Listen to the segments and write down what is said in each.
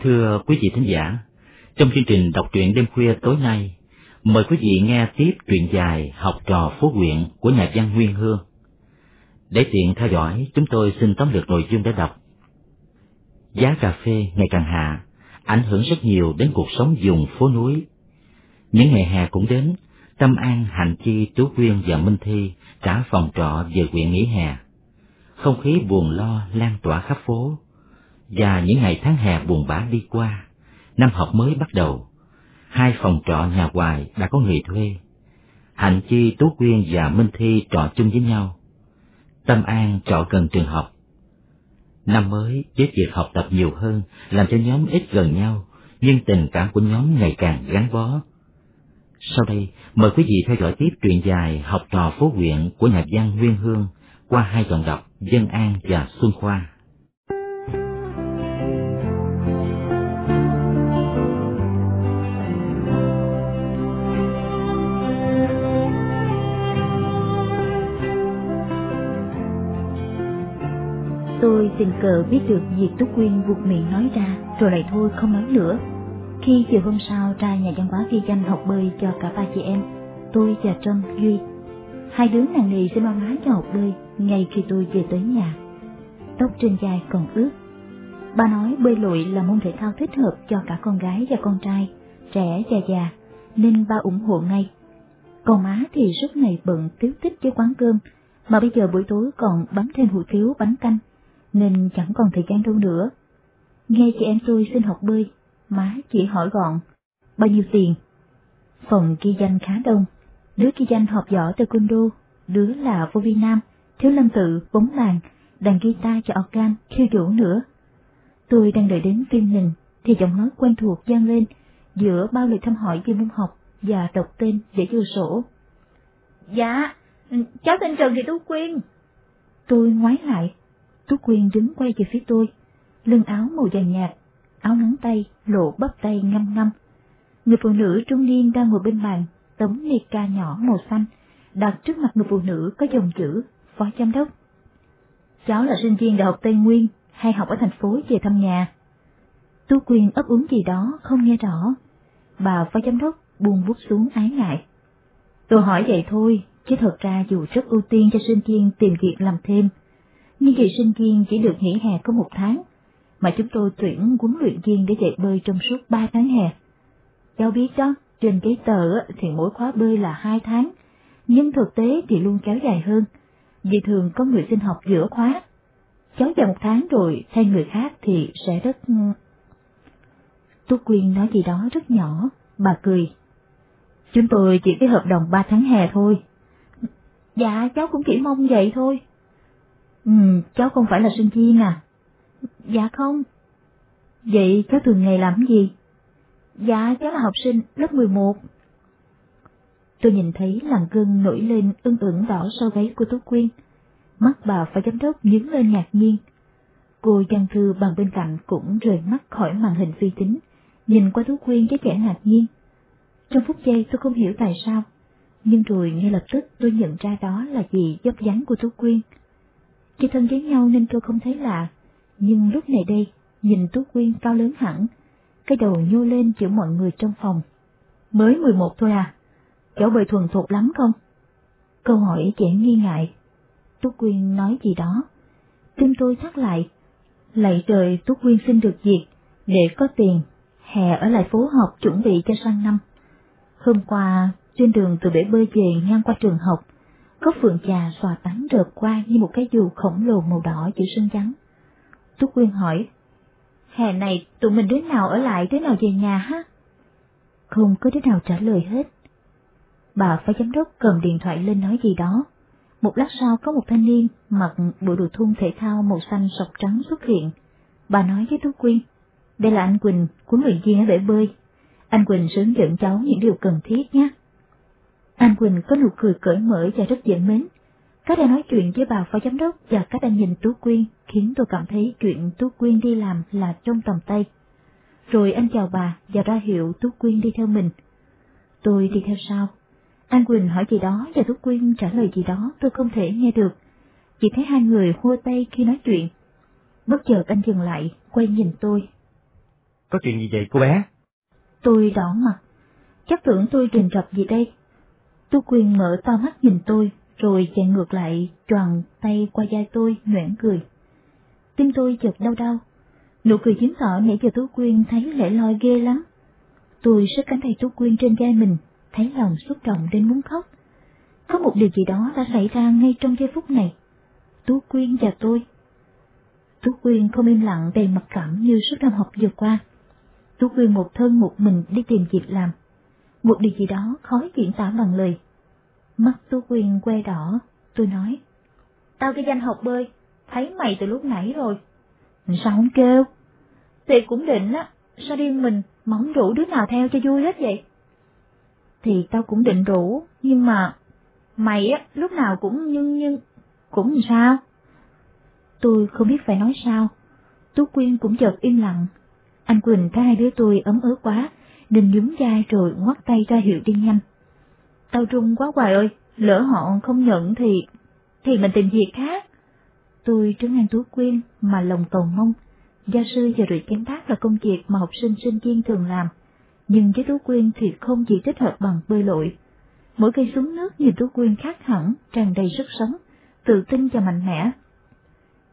Thưa quý vị thính giả, trong chương trình đọc truyện đêm khuya tối nay, mời quý vị nghe tiếp truyện dài Học trò phố huyện của nhà văn Nguyên Hương. Để tiện theo dõi, chúng tôi xin tóm lược nội dung đã đọc. Giá cà phê ngày càng hạ, ảnh hưởng rất nhiều đến cuộc sống vùng phố núi. Những ngày hè cũng đến, Tâm An, Hạnh Chi, Tú Quyên và Minh Thi trả phòng trọ về huyện nghỉ hè. Không khí buồn lo lan tỏa khắp phố, và những ngày tháng hè buồn bã đi qua, năm học mới bắt đầu. Hai phòng trọ nhà hoài đã có người thuê. Hạnh Chi, Tú Quyên và Minh Thi trọ chung với nhau. Tâm An trọ gần trường học. Năm mới với việc học tập nhiều hơn làm cho nhóm ít gần nhau, nhưng tình cảm của nhóm ngày càng gắn bó. Sau đây, mời quý vị theo dõi tiếp truyện dài Học trò phố huyện của nhà văn Nguyên Hương qua hai dòng đọc Dân An và Xuân Khoa. Tình cờ biết được việc Túc Quyên buộc miệng nói ra, rồi lại thôi không nói nữa. Khi chiều hôm sau ra nhà văn hóa ghi danh học bơi cho cả ba chị em, tôi và Trâm, Duy. Hai đứa nàng nì xin ba má cho học bơi ngay khi tôi về tới nhà. Tóc trên vai còn ướt. Ba nói bơi lội là môn thể thao thích hợp cho cả con gái và con trai, trẻ và già, nên ba ủng hộ ngay. Còn má thì suốt ngày bận tiếu tích với quán cơm, mà bây giờ buổi tối còn bấm thêm hủ tiếu bánh canh nên chẳng còn thời gian đâu nữa. Nghe chị em tôi xin học bơi, má chỉ hỏi gọn, bao nhiêu tiền? Phòng ghi danh khá đông, đứa ghi danh học giỏi taekwondo, đứa là vô vi nam, thiếu lâm tự, bóng bàn, đàn guitar cho organ, khiêu vũ nữa. Tôi đang đợi đến phim hình thì giọng nói quen thuộc vang lên giữa bao lời thăm hỏi về môn học và đọc tên để vô sổ. Dạ, cháu tên Trần Thị Tú Quyên. Tôi ngoái lại, Tú Quyên đứng quay về phía tôi, lưng áo màu vàng nhạt, áo ngắn tay, lộ bắp tay ngâm ngâm. Người phụ nữ trung niên đang ngồi bên bàn, tấm ly ca nhỏ màu xanh, đặt trước mặt người phụ nữ có dòng chữ Phó Giám đốc. Cháu là sinh viên Đại học Tây Nguyên, hay học ở thành phố về thăm nhà. Tú Quyên ấp úng gì đó không nghe rõ. Bà Phó Giám đốc buông bút xuống ái ngại. Tôi hỏi vậy thôi, chứ thật ra dù rất ưu tiên cho sinh viên tìm việc làm thêm, nhưng kỳ sinh viên chỉ được nghỉ hè có một tháng, mà chúng tôi tuyển huấn luyện viên để dạy bơi trong suốt ba tháng hè. Cháu biết đó, trên giấy tờ thì mỗi khóa bơi là hai tháng, nhưng thực tế thì luôn kéo dài hơn, vì thường có người xin học giữa khóa. Cháu vào một tháng rồi, thay người khác thì sẽ rất... Ừ. Tú Quyên nói gì đó rất nhỏ, bà cười. Chúng tôi chỉ cái hợp đồng ba tháng hè thôi. Dạ, cháu cũng chỉ mong vậy thôi. Ừ, cháu không phải là sinh viên à? Dạ không. Vậy cháu thường ngày làm gì? Dạ, cháu là học sinh lớp 11. Tôi nhìn thấy làn gân nổi lên ưng ửng đỏ sau gáy của tú Quyên. Mắt bà phải giám đốc nhướng lên ngạc nhiên. Cô văn thư bằng bên cạnh cũng rời mắt khỏi màn hình vi tính, nhìn qua tú Quyên với vẻ ngạc nhiên. Trong phút giây tôi không hiểu tại sao, nhưng rồi ngay lập tức tôi nhận ra đó là gì dốc dáng của tú Quyên khi thân với nhau nên tôi không thấy lạ, nhưng lúc này đây, nhìn Tú Quyên cao lớn hẳn, cái đầu nhô lên giữa mọi người trong phòng. Mới 11 thôi à, cháu bơi thuần thục lắm không? Câu hỏi trẻ nghi ngại. Tú Quyên nói gì đó. Tim tôi thắt lại. Lạy trời Tú Quyên xin được việc, để có tiền, hè ở lại phố học chuẩn bị cho sang năm. Hôm qua, trên đường từ bể bơi về ngang qua trường học, có phượng trà xòa tán rợp qua như một cái dù khổng lồ màu đỏ giữa sân trắng. Tú Quyên hỏi, hè này tụi mình đứa nào ở lại đứa nào về nhà ha? Không có đứa nào trả lời hết. Bà phó giám đốc cầm điện thoại lên nói gì đó. Một lát sau có một thanh niên mặc bộ đồ thun thể thao màu xanh sọc trắng xuất hiện. Bà nói với Tú Quyên, đây là anh Quỳnh, huấn luyện viên ở bể bơi. Anh Quỳnh sẽ hướng dẫn cháu những điều cần thiết nhé. Anh Quỳnh có nụ cười cởi mở và rất dễ mến. Cách anh nói chuyện với bà phó giám đốc và cách anh nhìn Tú Quyên khiến tôi cảm thấy chuyện Tú Quyên đi làm là trong tầm tay. Rồi anh chào bà và ra hiệu Tú Quyên đi theo mình. Tôi đi theo sau. Anh Quỳnh hỏi gì đó và Tú Quyên trả lời gì đó tôi không thể nghe được. Chỉ thấy hai người hua tay khi nói chuyện. Bất chợt anh dừng lại, quay nhìn tôi. có chuyện gì vậy cô bé? Tôi đỏ mặt, chắc tưởng tôi rình rập gì đây. Tú Quyên mở to mắt nhìn tôi, rồi chạy ngược lại, tròn tay qua vai tôi, nhoẻn cười. Tim tôi chợt đau đau, nụ cười chiếm tỏ nãy giờ Tú Quyên thấy lẻ loi ghê lắm. Tôi sức cánh tay Tú Quyên trên vai mình, thấy lòng xúc động đến muốn khóc. Có một điều gì đó đã xảy ra ngay trong giây phút này. Tú Quyên và tôi. Tú Quyên không im lặng đầy mặc cảm như suốt năm học vừa qua. Tú Quyên một thân một mình đi tìm việc làm. Một điều gì đó khó diễn tả bằng lời. Mắt Tú Quyên que đỏ, tôi nói. Tao cái danh học bơi, thấy mày từ lúc nãy rồi. Sao không kêu? Thì cũng định á, sao điên mình, mỏng rủ đứa nào theo cho vui hết vậy? Thì tao cũng định rủ, nhưng mà mày á, lúc nào cũng nhưng nhưng, cũng sao? Tôi không biết phải nói sao. Tú Quyên cũng chợt im lặng. Anh Quỳnh thấy hai đứa tôi ấm ớ quá, Đinh nhún vai rồi ngoắt tay ra hiệu đi nhanh. Tao trung quá hoài ơi, lỡ họ không nhận thì, thì mình tìm việc khác. Tôi trấn an Tú Quyên mà lòng cầu mong. Gia sư và rượu chén bát là công việc mà học sinh sinh viên thường làm, nhưng với Tú Quyên thì không chỉ thích hợp bằng bơi lội. Mỗi cây xuống nước nhìn Tú Quyên khác hẳn, tràn đầy sức sống, tự tin và mạnh mẽ.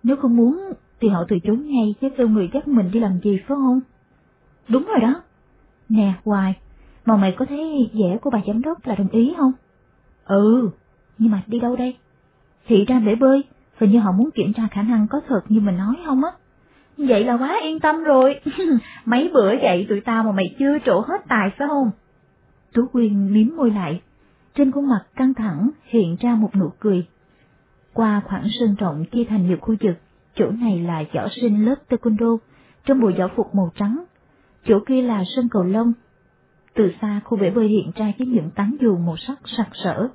Nếu không muốn thì họ từ chối ngay chứ kêu người dắt mình đi làm gì phải không? Đúng rồi đó. Nè, Hoài, mà mày có thấy vẻ của bà giám đốc là đồng ý không? Ừ, nhưng mà đi đâu đây? Thị ra bể bơi, hình như họ muốn kiểm tra khả năng có thật như mình nói không á. Vậy là quá yên tâm rồi. Mấy bữa vậy tụi tao mà mày chưa trổ hết tài phải không? Tú Quyên miếm môi lại, trên khuôn mặt căng thẳng hiện ra một nụ cười. Qua khoảng sân rộng chia thành nhiều khu vực, chỗ này là võ sinh lớp taekwondo trong bộ võ phục màu trắng, chỗ kia là sân cầu lông. Từ xa khu bể bơi hiện ra với những tán dù màu sắc sặc sỡ.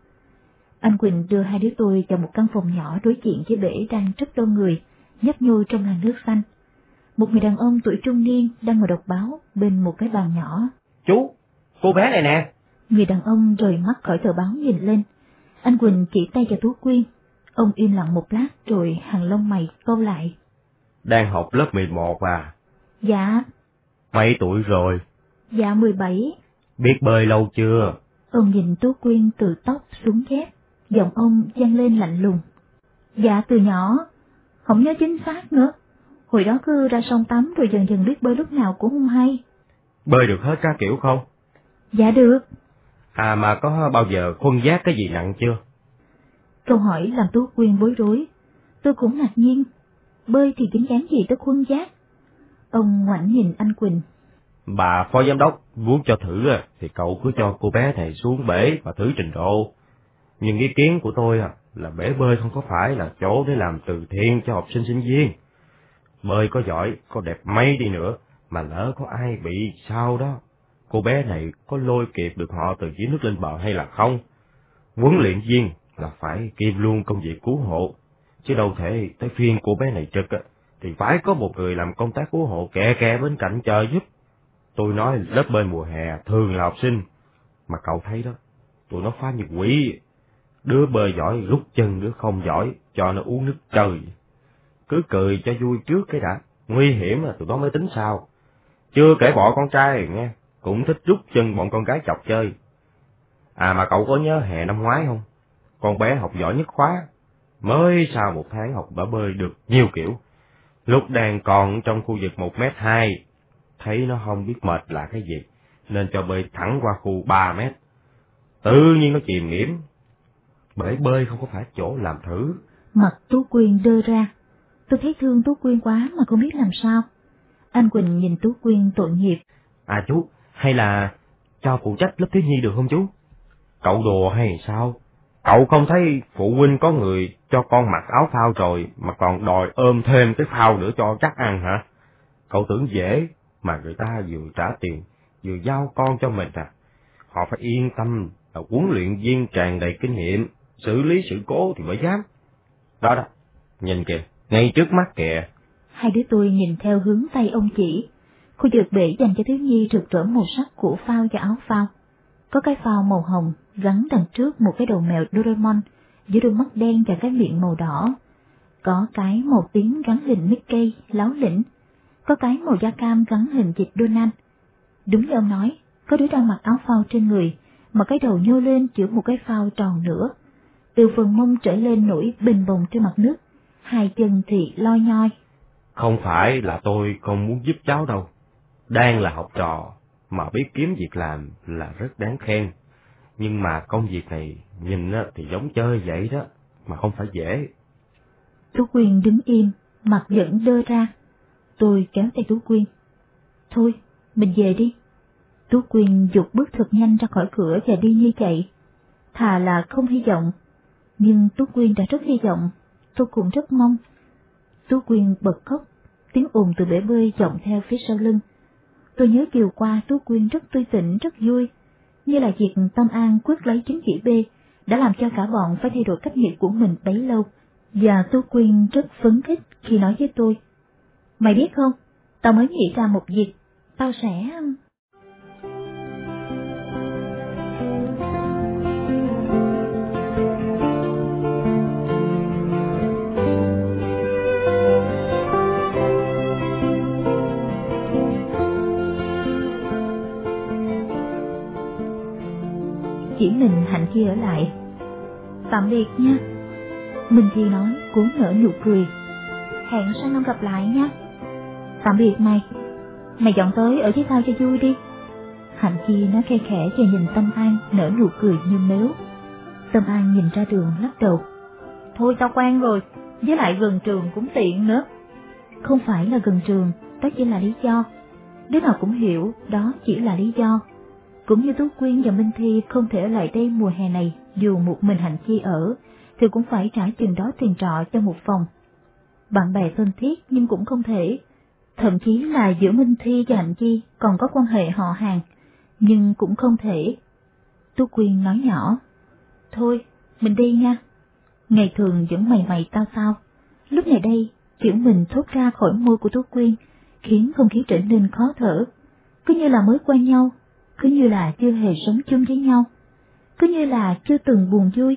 Anh Quỳnh đưa hai đứa tôi vào một căn phòng nhỏ đối diện với bể đang rất đông người, nhấp nhô trong làn nước xanh. Một người đàn ông tuổi trung niên đang ngồi đọc báo bên một cái bàn nhỏ. Chú, cô bé này nè. Người đàn ông rời mắt khỏi tờ báo nhìn lên. Anh Quỳnh chỉ tay cho Tú Quyên. Ông im lặng một lát rồi hàng lông mày câu lại. Đang học lớp 11 à? Dạ. Mấy tuổi rồi? Dạ 17. Biết bơi lâu chưa? Ông nhìn Tú Quyên từ tóc xuống dép, giọng ông vang lên lạnh lùng. Dạ từ nhỏ, không nhớ chính xác nữa. Hồi đó cứ ra sông tắm rồi dần dần biết bơi lúc nào cũng không hay. Bơi được hết các kiểu không? Dạ được. À mà có bao giờ khuân giác cái gì nặng chưa? Câu hỏi làm Tú Quyên bối rối. Tôi cũng ngạc nhiên. Bơi thì dính dáng gì tới khuân giác? Ông ngoảnh nhìn anh Quỳnh. Bà phó giám đốc muốn cho thử à, thì cậu cứ cho cô bé này xuống bể và thử trình độ. Nhưng ý kiến của tôi là bể bơi không có phải là chỗ để làm từ thiện cho học sinh sinh viên. Bơi có giỏi, có đẹp mấy đi nữa, mà lỡ có ai bị sao đó, cô bé này có lôi kịp được họ từ dưới nước lên bờ hay là không? Huấn luyện viên là phải kiêm luôn công việc cứu hộ, chứ đâu thể tới phiên cô bé này trực á, thì phải có một người làm công tác cứu hộ kè kè bên cạnh chờ giúp. Tôi nói lớp bơi mùa hè thường là học sinh, mà cậu thấy đó, tụi nó phá như quỷ. Đứa bơi giỏi rút chân, đứa không giỏi, cho nó uống nước trời. Cứ cười cho vui trước cái đã, nguy hiểm là tụi nó mới tính sao. Chưa kể bỏ con trai nghe, cũng thích rút chân bọn con gái chọc chơi. À mà cậu có nhớ hè năm ngoái không? Con bé học giỏi nhất khóa, mới sau một tháng học đã bơi được nhiều kiểu. Lúc đang còn trong khu vực một mét hai, thấy nó không biết mệt là cái gì, nên cho bơi thẳng qua khu ba mét. Tự nhiên nó chìm nghiễm. Bể bơi không có phải chỗ làm thử. Mặt Tú Quyên đơ ra. Tôi thấy thương Tú Quyên quá mà không biết làm sao. Anh Quỳnh nhìn Tú Quyên tội nghiệp. À chú, hay là cho phụ trách lớp thiếu nhi được không chú? Cậu đùa hay sao? Cậu không thấy phụ huynh có người cho con mặc áo phao rồi mà còn đòi ôm thêm cái phao nữa cho chắc ăn hả? Cậu tưởng dễ mà người ta vừa trả tiền, vừa giao con cho mình à. Họ phải yên tâm là huấn luyện viên tràn đầy kinh nghiệm, xử lý sự cố thì mới dám. Đó đó, nhìn kìa, ngay trước mắt kìa. Hai đứa tôi nhìn theo hướng tay ông chỉ, khu vực bể dành cho thiếu nhi rực rỡ màu sắc của phao và áo phao. Có cái phao màu hồng gắn đằng trước một cái đầu mèo Doraemon với đôi mắt đen và cái miệng màu đỏ. Có cái màu tím gắn hình Mickey láo lĩnh. có cái màu da cam gắn hình dịch Donald. Đúng như ông nói, có đứa đang mặc áo phao trên người, mà cái đầu nhô lên giữa một cái phao tròn nữa. Từ phần mông trở lên nổi bình bồng trên mặt nước, hai chân thì loi nhoi. Không phải là tôi không muốn giúp cháu đâu. Đang là học trò, mà biết kiếm việc làm là rất đáng khen. Nhưng mà công việc này nhìn thì giống chơi vậy đó, mà không phải dễ. Tú Quyên đứng im, mặt vẫn đơ ra. Tôi kéo tay Tú Quyên. Thôi, mình về đi. Tú Quyên dục bước thật nhanh ra khỏi cửa và đi như chạy. Thà là không hy vọng, nhưng Tú Quyên đã rất hy vọng, tôi cũng rất mong. Tú Quyên bật khóc, tiếng ồn từ bể bơi vọng theo phía sau lưng. Tôi nhớ chiều qua Tú Quyên rất tươi tỉnh, rất vui, như là việc Tâm An quyết lấy chứng chỉ B đã làm cho cả bọn phải thay đổi cách nghĩ của mình bấy lâu. Và Tú Quyên rất phấn khích khi nói với tôi. Mày biết không, tao mới nghĩ ra một việc, tao sẽ... mình Hạnh Chi ở lại. Tạm biệt nha. Minh Chi nói cố nở nụ cười. Hẹn sang năm gặp lại nha. Tạm biệt mày. Mày dọn tới ở với tao cho vui đi. Hạnh Chi nói khe khẽ và nhìn Tâm An nở nụ cười như mếu. Tâm An nhìn ra đường lắc đầu. Thôi tao quen rồi, với lại gần trường cũng tiện nữa. Không phải là gần trường, đó chỉ là lý do. Đứa nào cũng hiểu đó chỉ là lý do. Cũng như Tú Quyên và Minh Thi không thể ở lại đây mùa hè này dù một mình Hạnh Chi ở, thì cũng phải trả chừng đó tiền trọ cho một phòng. Bạn bè thân thiết nhưng cũng không thể. Thậm chí là giữa Minh Thi và Hạnh Chi còn có quan hệ họ hàng, nhưng cũng không thể. Tú Quyên nói nhỏ, Thôi, mình đi nha. Ngày thường vẫn mày mày tao tao. Lúc này đây, kiểu mình thốt ra khỏi môi của Tú Quyên, khiến không khí trở nên khó thở. Cứ như là mới quen nhau, cứ như là chưa hề sống chung với nhau, cứ như là chưa từng buồn vui.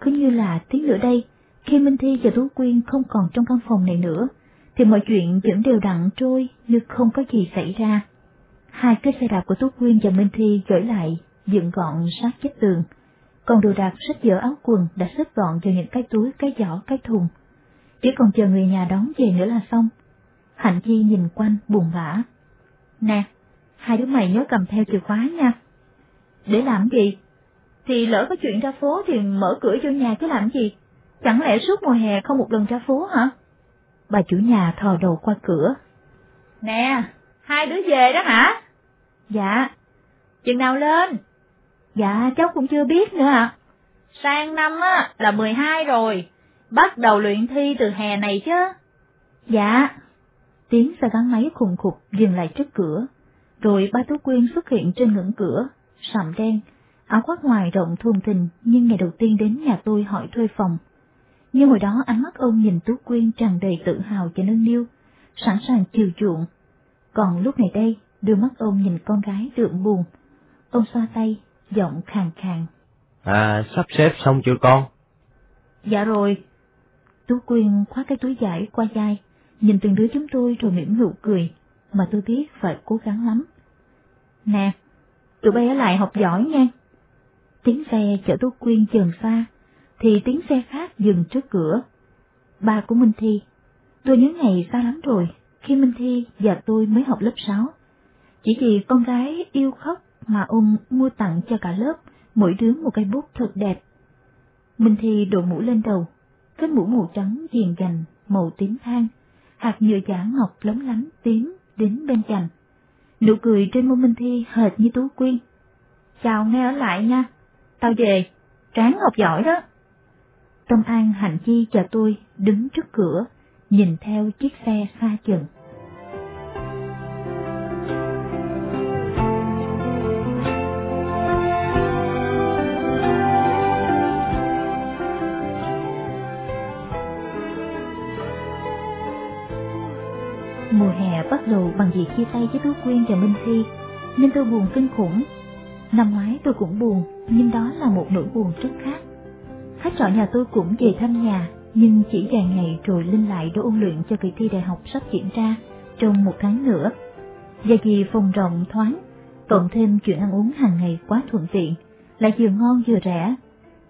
Cứ như là tiếng nữa đây, khi Minh Thi và Tú Quyên không còn trong căn phòng này nữa, thì mọi chuyện vẫn đều đặn trôi như không có gì xảy ra. Hai cái xe đạp của Tú Quyên và Minh Thi gửi lại, dựng gọn sát vách tường, còn đồ đạc sách vở áo quần đã xếp gọn vào những cái túi, cái giỏ, cái thùng. Chỉ còn chờ người nhà đón về nữa là xong. Hạnh Chi nhìn quanh buồn bã. Nè, hai đứa mày nhớ cầm theo chìa khóa nha. Để làm gì? Thì lỡ có chuyện ra phố thì mở cửa vô nhà chứ làm gì? Chẳng lẽ suốt mùa hè không một lần ra phố hả? Bà chủ nhà thò đầu qua cửa. Nè, hai đứa về đó hả? Dạ. Chừng nào lên? Dạ, cháu cũng chưa biết nữa ạ. Sang năm á là 12 rồi, bắt đầu luyện thi từ hè này chứ. Dạ. Tiếng xe gắn máy khùng khục dừng lại trước cửa, rồi ba Tú Quyên xuất hiện trên ngưỡng cửa, sầm đen, áo khoác ngoài rộng thùng thình nhưng ngày đầu tiên đến nhà tôi hỏi thuê phòng. Nhưng hồi đó ánh mắt ông nhìn Tú Quyên tràn đầy tự hào và nâng niu, sẵn sàng chiều chuộng. Còn lúc này đây, đôi mắt ông nhìn con gái đượm buồn. Ông xoa tay, giọng khàn khàn. À, sắp xếp xong chưa con? Dạ rồi. Tú Quyên khóa cái túi giải qua vai, nhìn từng đứa chúng tôi rồi mỉm nụ cười, mà tôi biết phải cố gắng lắm. Nè, tụi bay ở lại học giỏi nha. Tiếng xe chở Tú Quyên dần xa, thì tiếng xe khác dừng trước cửa. Ba của Minh Thi, tôi nhớ ngày xa lắm rồi, khi Minh Thi và tôi mới học lớp 6. Chỉ vì con gái yêu khóc mà ông mua tặng cho cả lớp, mỗi đứa một cây bút thật đẹp. Minh Thi đội mũ lên đầu, cái mũ màu trắng viền gành, màu tím than, hạt nhựa giả ngọc lóng lánh tím đến bên cạnh. Nụ cười trên môi Minh Thi hệt như Tú Quyên. Chào nghe ở lại nha, tao về, tráng học giỏi đó. Tâm An Hạnh Chi chờ tôi đứng trước cửa, nhìn theo chiếc xe xa chừng. Mùa hè bắt đầu bằng việc chia tay với Tú Quyên và Minh Thi, nên tôi buồn kinh khủng. Năm ngoái tôi cũng buồn, nhưng đó là một nỗi buồn rất khác. Khách trọ nhà tôi cũng về thăm nhà, nhưng chỉ vài ngày rồi Linh lại để ôn luyện cho kỳ thi đại học sắp diễn ra, trong một tháng nữa. Và vì phòng rộng thoáng, cộng thêm chuyện ăn uống hàng ngày quá thuận tiện, lại vừa ngon vừa rẻ,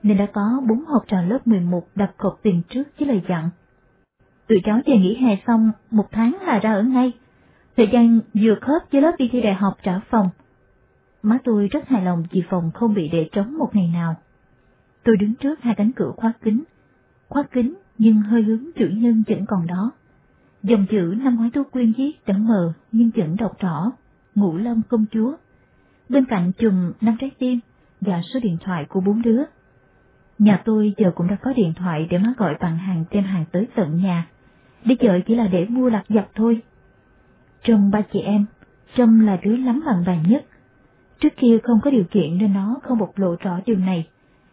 nên đã có bốn học trò lớp 11 đặt cọc tiền trước với lời dặn. Tụi cháu về nghỉ hè xong, một tháng là ra ở ngay. Thời gian vừa khớp với lớp đi thi đại học trả phòng. Má tôi rất hài lòng vì phòng không bị để trống một ngày nào. Tôi đứng trước hai cánh cửa khóa kính. Khóa kính nhưng hơi hướng chữ nhân vẫn còn đó. Dòng chữ năm ngoái tôi quyên viết đã mờ nhưng vẫn đọc rõ. Ngũ Lâm công chúa. Bên cạnh chùm năm trái tim và số điện thoại của bốn đứa. Nhà tôi giờ cũng đã có điện thoại để má gọi bằng hàng đem hàng tới tận nhà. Đi chợ chỉ là để mua lặt vặt thôi. Trong ba chị em, Trâm là đứa lắm bằng bàn nhất. Trước kia không có điều kiện nên nó không bộc lộ rõ điều này.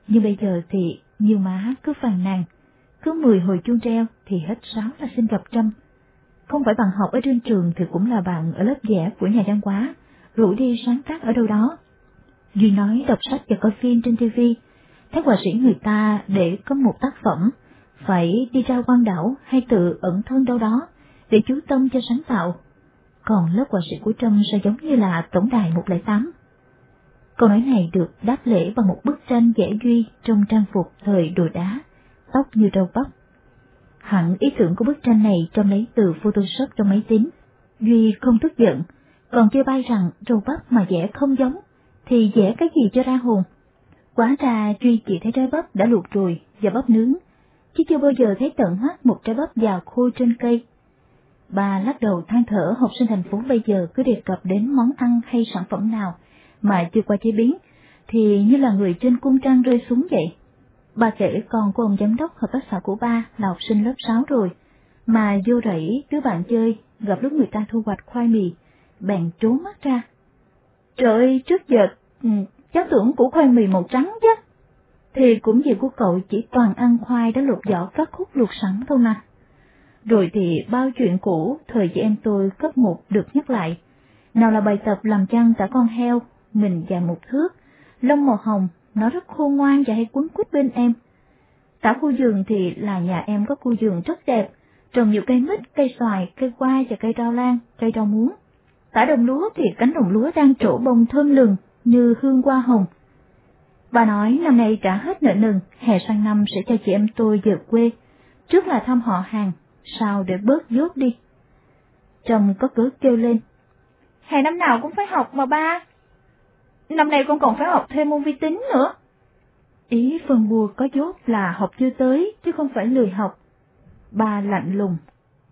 Nhưng bây giờ thì nhiều má cứ phàn nàn, cứ mười hồi chuông treo thì hết sáu là xin gặp Trâm. Không phải bằng học ở trên trường thì cũng là bạn ở lớp vẽ của nhà văn hóa, rủ đi sáng tác ở đâu đó. Duy nói đọc sách và coi phim trên TV, thấy họa sĩ người ta để có một tác phẩm, phải đi ra quan đảo hay tự ẩn thân đâu đó để chú tâm cho sáng tạo. Còn lớp họa sĩ của Trâm sẽ giống như là tổng đài 108. Câu nói này được đáp lễ bằng một bức tranh vẽ Duy trong trang phục thời đồ đá, tóc như râu bắp. Hẳn ý tưởng của bức tranh này trong lấy từ Photoshop trong máy tính. Duy không tức giận, còn kêu bay rằng râu bắp mà vẽ không giống, thì vẽ cái gì cho ra hồn. Quá ra Duy chỉ thấy trái bắp đã luộc rồi và bắp nướng, chứ chưa bao giờ thấy tận mắt một trái bắp già khô trên cây. Bà lắc đầu than thở học sinh thành phố bây giờ cứ đề cập đến món ăn hay sản phẩm nào mà chưa qua chế biến, thì như là người trên cung trăng rơi xuống vậy. Bà kể con của ông giám đốc hợp tác xã của ba là học sinh lớp 6 rồi, mà vô rẫy đứa bạn chơi gặp lúc người ta thu hoạch khoai mì, bèn trốn mắt ra. Trời ơi, trước giờ ừ, cháu tưởng củ khoai mì màu trắng chứ. Thì cũng gì của cậu chỉ toàn ăn khoai đã lột vỏ các khúc luộc sẵn thôi mà. Rồi thì bao chuyện cũ thời chị em tôi cấp một được nhắc lại. Nào là bài tập làm chăn tả con heo, mình dài một thước, lông màu hồng, nó rất khôn ngoan và hay quấn quýt bên em. Tả khu vườn thì là nhà em có khu vườn rất đẹp, trồng nhiều cây mít, cây xoài, cây qua và cây rau lan, cây rau muống. Tả đồng lúa thì cánh đồng lúa đang trổ bông thơm lừng như hương hoa hồng. Bà nói năm nay trả hết nợ nần, hè sang năm sẽ cho chị em tôi về quê, trước là thăm họ hàng, sao để bớt dốt đi. Trầm có cớ kêu lên. Hè năm nào cũng phải học mà ba. Năm nay con còn phải học thêm môn vi tính nữa. Ý phần bùa có dốt là học chưa tới, chứ không phải lười học. Ba lạnh lùng.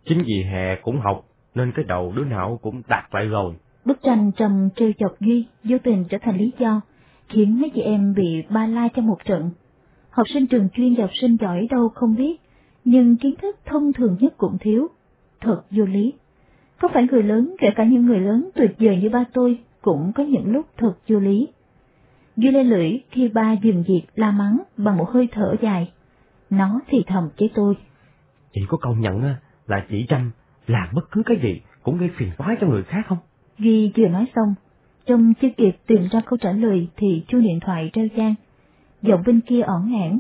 Chính vì hè cũng học, nên cái đầu đứa nào cũng đặt lại rồi. Bức tranh trầm trêu chọc Duy, vô tình trở thành lý do, khiến mấy chị em bị ba la trong một trận. Học sinh trường chuyên và học sinh giỏi đâu không biết, nhưng kiến thức thông thường nhất cũng thiếu. Thật vô lý. Có phải người lớn, kể cả những người lớn tuyệt vời như ba tôi, cũng có những lúc thật vô lý. Duy lê lưỡi khi ba dừng việc la mắng bằng một hơi thở dài. Nó thì thầm với tôi. Chị có công nhận là chị Trâm làm bất cứ cái gì cũng gây phiền toái cho người khác không? Duy vừa nói xong, trong chưa kịp tìm ra câu trả lời thì chuông điện thoại reo vang. Giọng bên kia ỏn ngãn.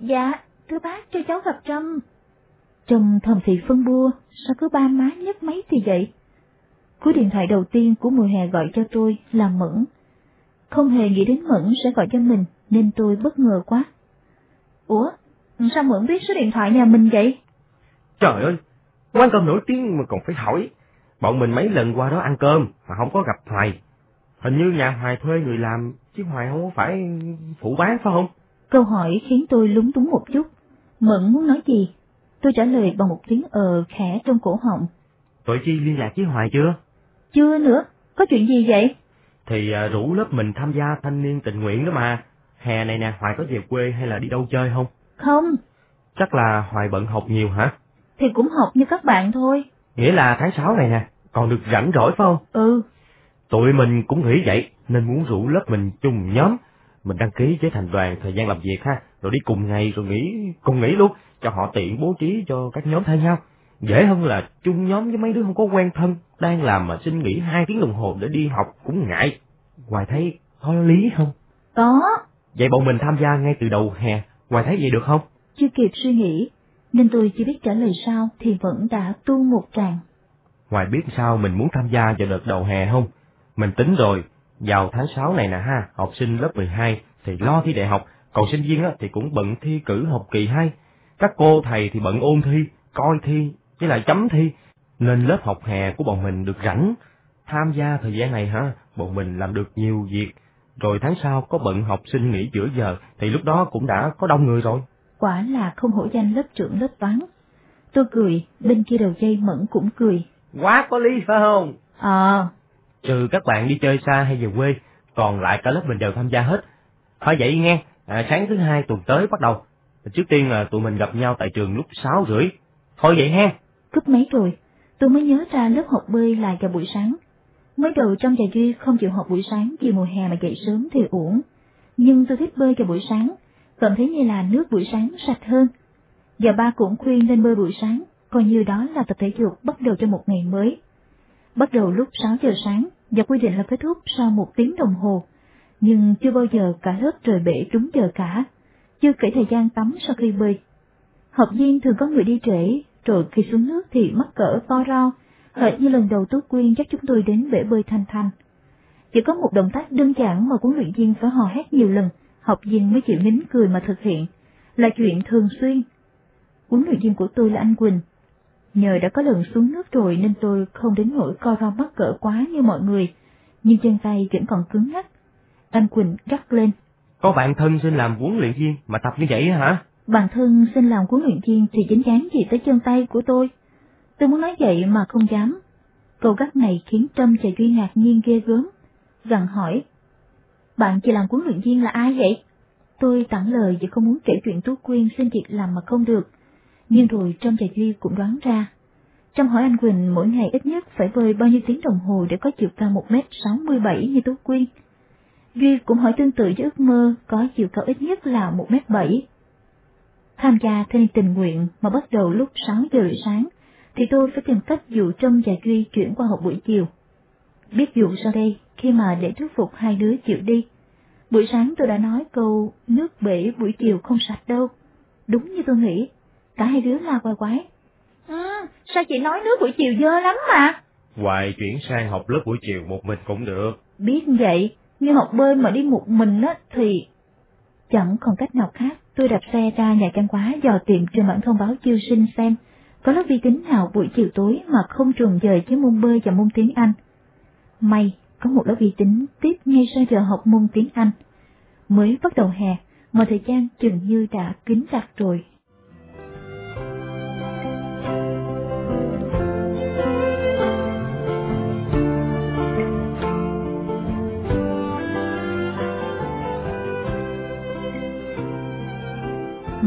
Dạ, thưa bác cho cháu gặp Trâm. Trong thầm thị phân bua, sao cứ ba má nhấc máy thì vậy? Cú điện thoại đầu tiên của mùa hè gọi cho tôi là Mẫn. Không hề nghĩ đến Mẫn sẽ gọi cho mình nên tôi bất ngờ quá. Ủa, sao Mẫn biết số điện thoại nhà mình vậy? Trời ơi, quán cơm nổi tiếng mà còn phải hỏi. Bọn mình mấy lần qua đó ăn cơm mà không có gặp Hoài. Hình như nhà Hoài thuê người làm, chứ Hoài không phải phụ bán phải không? Câu hỏi khiến tôi lúng túng một chút. Mẫn muốn nói gì? Tôi trả lời bằng một tiếng ờ khẽ trong cổ họng. Tụi Chi liên lạc với Hoài chưa? Chưa nữa, có chuyện gì vậy? Thì uh, rủ lớp mình tham gia thanh niên tình nguyện đó mà. Hè này nè, Hoài có về quê hay là đi đâu chơi không? Không. Chắc là Hoài bận học nhiều hả? Thì cũng học như các bạn thôi. Nghĩa là tháng 6 này nè, còn được rảnh rỗi phải không? Ừ. Tụi mình cũng nghĩ vậy, nên muốn rủ lớp mình chung nhóm. Mình đăng ký với thành đoàn thời gian làm việc ha, rồi đi cùng ngày rồi nghỉ, cùng nghỉ luôn, cho họ tiện bố trí cho các nhóm thay nhau. Dễ hơn là chung nhóm với mấy đứa không có quen thân, đang làm mà xin nghỉ hai tiếng đồng hồ để đi học cũng ngại. Hoài thấy có lý không? Có. Vậy bọn mình tham gia ngay từ đầu hè, Hoài thấy vậy được không? Chưa kịp suy nghĩ, nên tôi chỉ biết trả lời sao thì vẫn đã tuôn một tràng. Ngoài biết sao mình muốn tham gia vào đợt đầu hè không? Mình tính rồi, vào tháng 6 này nè ha, học sinh lớp 12 thì lo thi đại học, còn sinh viên á, thì cũng bận thi cử học kỳ 2. Các cô thầy thì bận ôn thi, coi thi, với lại chấm thi, nên lớp học hè của bọn mình được rảnh. Tham gia thời gian này hả, bọn mình làm được nhiều việc, rồi tháng sau có bận học sinh nghỉ giữa giờ thì lúc đó cũng đã có đông người rồi. Quả là không hổ danh lớp trưởng lớp toán. Tôi cười, bên kia đầu dây Mẫn cũng cười. Quá có lý phải không? Ờ. Trừ các bạn đi chơi xa hay về quê, còn lại cả lớp mình đều tham gia hết. Thôi vậy nghe, à, sáng thứ hai tuần tới bắt đầu. Trước tiên là tụi mình gặp nhau tại trường lúc sáu rưỡi. Thôi vậy ha. Cúp mấy rồi, tôi mới nhớ ra lớp học bơi là vào buổi sáng. Mới đầu trong và Duy không chịu học buổi sáng vì mùa hè mà dậy sớm thì uổng. Nhưng tôi thích bơi vào buổi sáng, cảm thấy như là nước buổi sáng sạch hơn. Và ba cũng khuyên nên bơi buổi sáng, coi như đó là tập thể dục bắt đầu cho một ngày mới. Bắt đầu lúc 6 giờ sáng và quy định là kết thúc sau một tiếng đồng hồ, nhưng chưa bao giờ cả lớp rời bể trúng giờ cả, chưa kể thời gian tắm sau khi bơi. Học viên thường có người đi trễ, rồi khi xuống nước thì mắc cỡ to rao, hệt như lần đầu Tú Quyên dắt chúng tôi đến bể bơi thanh thanh. Chỉ có một động tác đơn giản mà huấn luyện viên phải hò hét nhiều lần, học viên mới chịu nín cười mà thực hiện, là chuyện thường xuyên. Huấn luyện viên của tôi là anh Quỳnh. Nhờ đã có lần xuống nước rồi nên tôi không đến nỗi co ro mắc cỡ quá như mọi người, nhưng chân tay vẫn còn cứng ngắc. Anh Quỳnh gắt lên. Có bạn thân xin làm huấn luyện viên mà tập như vậy hả? Bản thân xin làm huấn luyện viên thì dính dáng gì tới chân tay của tôi. Tôi muốn nói vậy mà không dám. Câu gắt này khiến Trâm và Duy ngạc nhiên ghê gớm. Gặn hỏi. Bạn chỉ làm huấn luyện viên là ai vậy? Tôi tặng lời vì không muốn kể chuyện Tú Quyên xin việc làm mà không được. Nhưng rồi Trâm và Duy cũng đoán ra. Trâm hỏi anh Quỳnh mỗi ngày ít nhất phải bơi bao nhiêu tiếng đồng hồ để có chiều cao 1m67 như Tú Quyên. Duy cũng hỏi tương tự với ước mơ có chiều cao ít nhất là 1m7. Tham gia thêm tình nguyện mà bắt đầu lúc 6 giờ rưỡi sáng, thì tôi phải tìm cách dụ Trâm và Duy chuyển qua học buổi chiều. Biết dụ sau đây khi mà để thuyết phục hai đứa chịu đi. Buổi sáng tôi đã nói câu nước bể buổi chiều không sạch đâu. Đúng như tôi nghĩ, cả hai đứa la quay quái. À, sao chị nói nước buổi chiều dơ lắm mà? Hoài chuyển sang học lớp buổi chiều một mình cũng được. Biết vậy, nhưng học bơi mà đi một mình á thì... Chẳng còn cách nào khác, tôi đạp xe ra nhà trang quá dò tìm trên bản thông báo chiêu sinh xem có lớp vi tính nào buổi chiều tối mà không trùng giờ với môn bơi và môn tiếng Anh. May, có một lớp vi tính tiếp ngay sau giờ học môn tiếng Anh. Mới bắt đầu hè, mọi thời gian chừng như đã kín chặt rồi.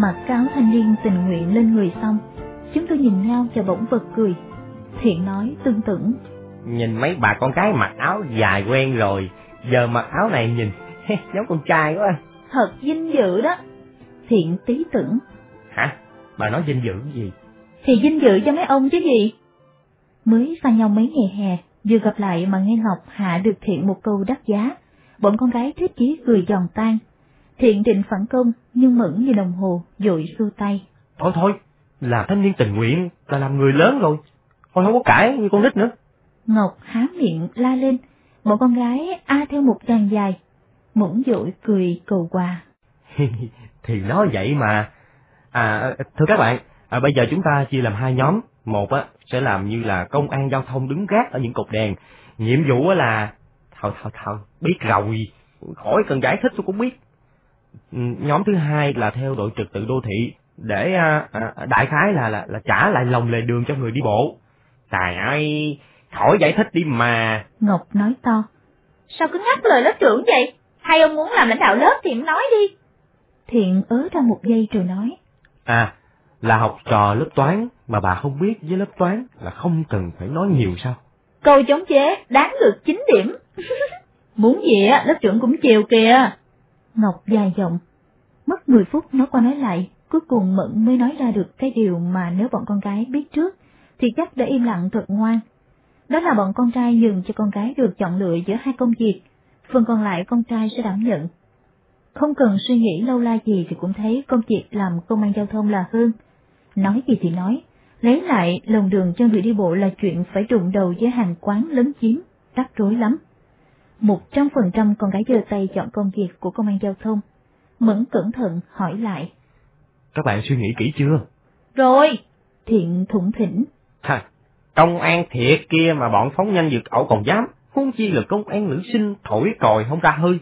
Mặc cáo thanh niên tình nguyện lên người xong, chúng tôi nhìn nhau và bỗng bật cười. Thiện nói tương tự. Nhìn mấy bà con gái mặc áo dài quen rồi, giờ mặc áo này nhìn giống con trai quá. Thật vinh dự đó. Thiện tí tưởng. Hả? Bà nói vinh dự gì? Thì vinh dự cho mấy ông chứ gì? Mới xa nhau mấy ngày hè, vừa gặp lại mà nghe Ngọc hạ được Thiện một câu đắt giá. Bọn con gái thích chí cười giòn tan, Thiện định phản công, nhưng Mẫn như đồng hồ, dội xua tay. Thôi thôi, là thanh niên tình nguyện, là làm người lớn rồi. Thôi không có cãi như con nít nữa. Ngọc há miệng la lên, một con gái a theo một tràng dài. Mẫn dội cười cầu quà. thì nói vậy mà. À, thưa các bạn, à, bây giờ chúng ta chia làm hai nhóm. Một á sẽ làm như là công an giao thông đứng gác ở những cột đèn. Nhiệm vụ á là... Thôi thôi thôi, biết rồi. Khỏi cần giải thích tôi cũng biết. Ừ, nhóm thứ hai là theo đội trật tự đô thị để à, à, đại khái là là là trả lại lòng lề đường cho người đi bộ. Tài ơi, khỏi giải thích đi mà. Ngọc nói to. Sao cứ ngắt lời lớp trưởng vậy? Hay ông muốn làm lãnh đạo lớp thì nói đi. Thiện ớ ra một giây rồi nói. À, là học trò lớp toán mà bà không biết với lớp toán là không cần phải nói nhiều sao? Câu chống chế đáng được 9 điểm. muốn gì á, lớp trưởng cũng chiều kìa. Ngọc dài giọng. Mất 10 phút nói qua nói lại, cuối cùng Mẫn mới nói ra được cái điều mà nếu bọn con gái biết trước, thì chắc đã im lặng thật ngoan. Đó là bọn con trai nhường cho con gái được chọn lựa giữa hai công việc, phần còn lại con trai sẽ đảm nhận. Không cần suy nghĩ lâu la gì thì cũng thấy công việc làm công an giao thông là hơn. Nói gì thì nói, Lấy lại lòng đường cho người đi bộ là chuyện phải trùng đầu với hàng quán lớn chiếm, rắc rối lắm. Một trăm phần trăm con gái giơ tay chọn công việc của công an giao thông. Mẫn cẩn thận hỏi lại. Các bạn suy nghĩ kỹ chưa? Rồi. Thiện thủng thỉnh. Ha, công an thiệt kia mà bọn phóng nhanh vượt ẩu còn dám, huống chi là công an nữ sinh thổi còi không ra hơi.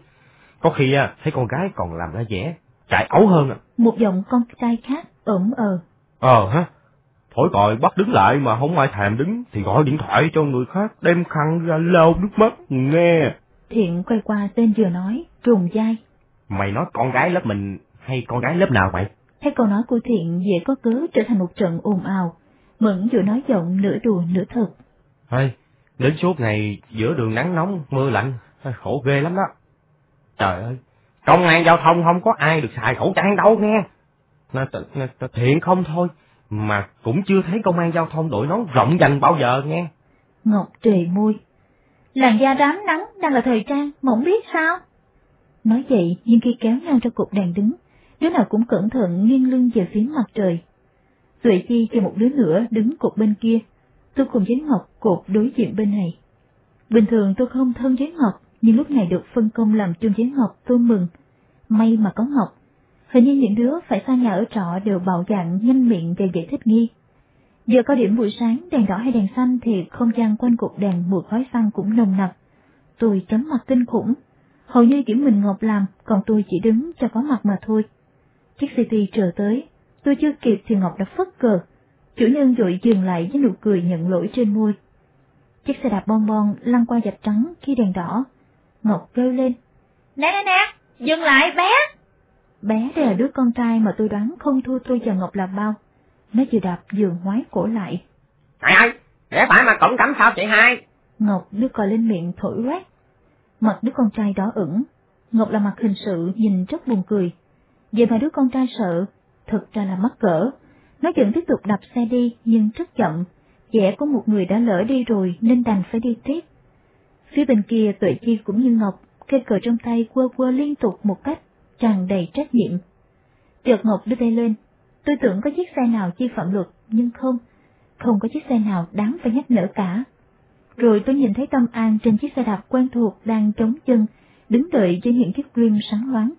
Có khi à, thấy con gái còn làm ra vẻ, chạy ấu hơn à. Một giọng con trai khác ẩm ờ. Ờ ha, thổi còi bắt đứng lại mà không ai thèm đứng thì gọi điện thoại cho người khác đem khăn ra lau nước mắt nghe. Thiện quay qua tên vừa nói, trùng dai. Mày nói con gái lớp mình hay con gái lớp nào vậy? Thấy câu nói của Thiện dễ có cớ trở thành một trận ồn ào. Mẫn vừa nói giọng nửa đùa nửa thật. Hay, đến suốt ngày giữa đường nắng nóng, mưa lạnh, khổ ghê lắm đó. Trời ơi, công an giao thông không có ai được xài khẩu trang đâu nghe. Nó, thiện không thôi, mà cũng chưa thấy công an giao thông đội nón rộng dành bao giờ nghe. Ngọc trề môi. Làn da đám nắng đang là thời trang, mỏng biết sao. Nói vậy nhưng khi kéo nhau ra cục đèn đứng, đứa nào cũng cẩn thận nghiêng lưng về phía mặt trời. Tuệ Chi cho một đứa nữa đứng cột bên kia, tôi cùng với Ngọc cột đối diện bên này. Bình thường tôi không thân với Ngọc, nhưng lúc này được phân công làm chung với Ngọc tôi mừng. May mà có Ngọc. Hình như những đứa phải xa nhà ở trọ đều bạo dạng nhanh miệng và dễ thích nghi. Giờ có điểm buổi sáng, đèn đỏ hay đèn xanh thì không gian quanh cột đèn mùi khói xăng cũng nồng nặc. Tôi chấm mặt kinh khủng. Hầu như chỉ mình Ngọc làm, còn tôi chỉ đứng cho có mặt mà thôi. Chiếc CT chờ tới, tôi chưa kịp thì Ngọc đã phất cờ. Chủ nhân vội dừng lại với nụ cười nhận lỗi trên môi. Chiếc xe đạp bon bon lăn qua dạch trắng khi đèn đỏ. Ngọc kêu lên. Nè nè nè, dừng lại bé. Bé đây là đứa con trai mà tôi đoán không thua tôi và Ngọc là bao. Nó vừa đạp vừa ngoái cổ lại. Trời ơi, rẽ phải mà cổng cắm sao chị hai? Ngọc đưa còi lên miệng thổi rét. Mặt đứa con trai đỏ ửng. Ngọc là mặt hình sự nhìn rất buồn cười. Vậy mà đứa con trai sợ, thực ra là mắc cỡ. Nó vẫn tiếp tục đập xe đi nhưng rất chậm, vẻ của một người đã lỡ đi rồi nên đành phải đi tiếp. Phía bên kia Tuệ Chi cũng như Ngọc, cây cờ trong tay quơ quơ liên tục một cách tràn đầy trách nhiệm. Chợt Ngọc đưa tay lên, tôi tưởng có chiếc xe nào chi phạm luật, nhưng không, không có chiếc xe nào đáng phải nhắc nhở cả. Rồi tôi nhìn thấy Tâm An trên chiếc xe đạp quen thuộc đang chống chân, đứng đợi trên những chiếc rim sáng loáng.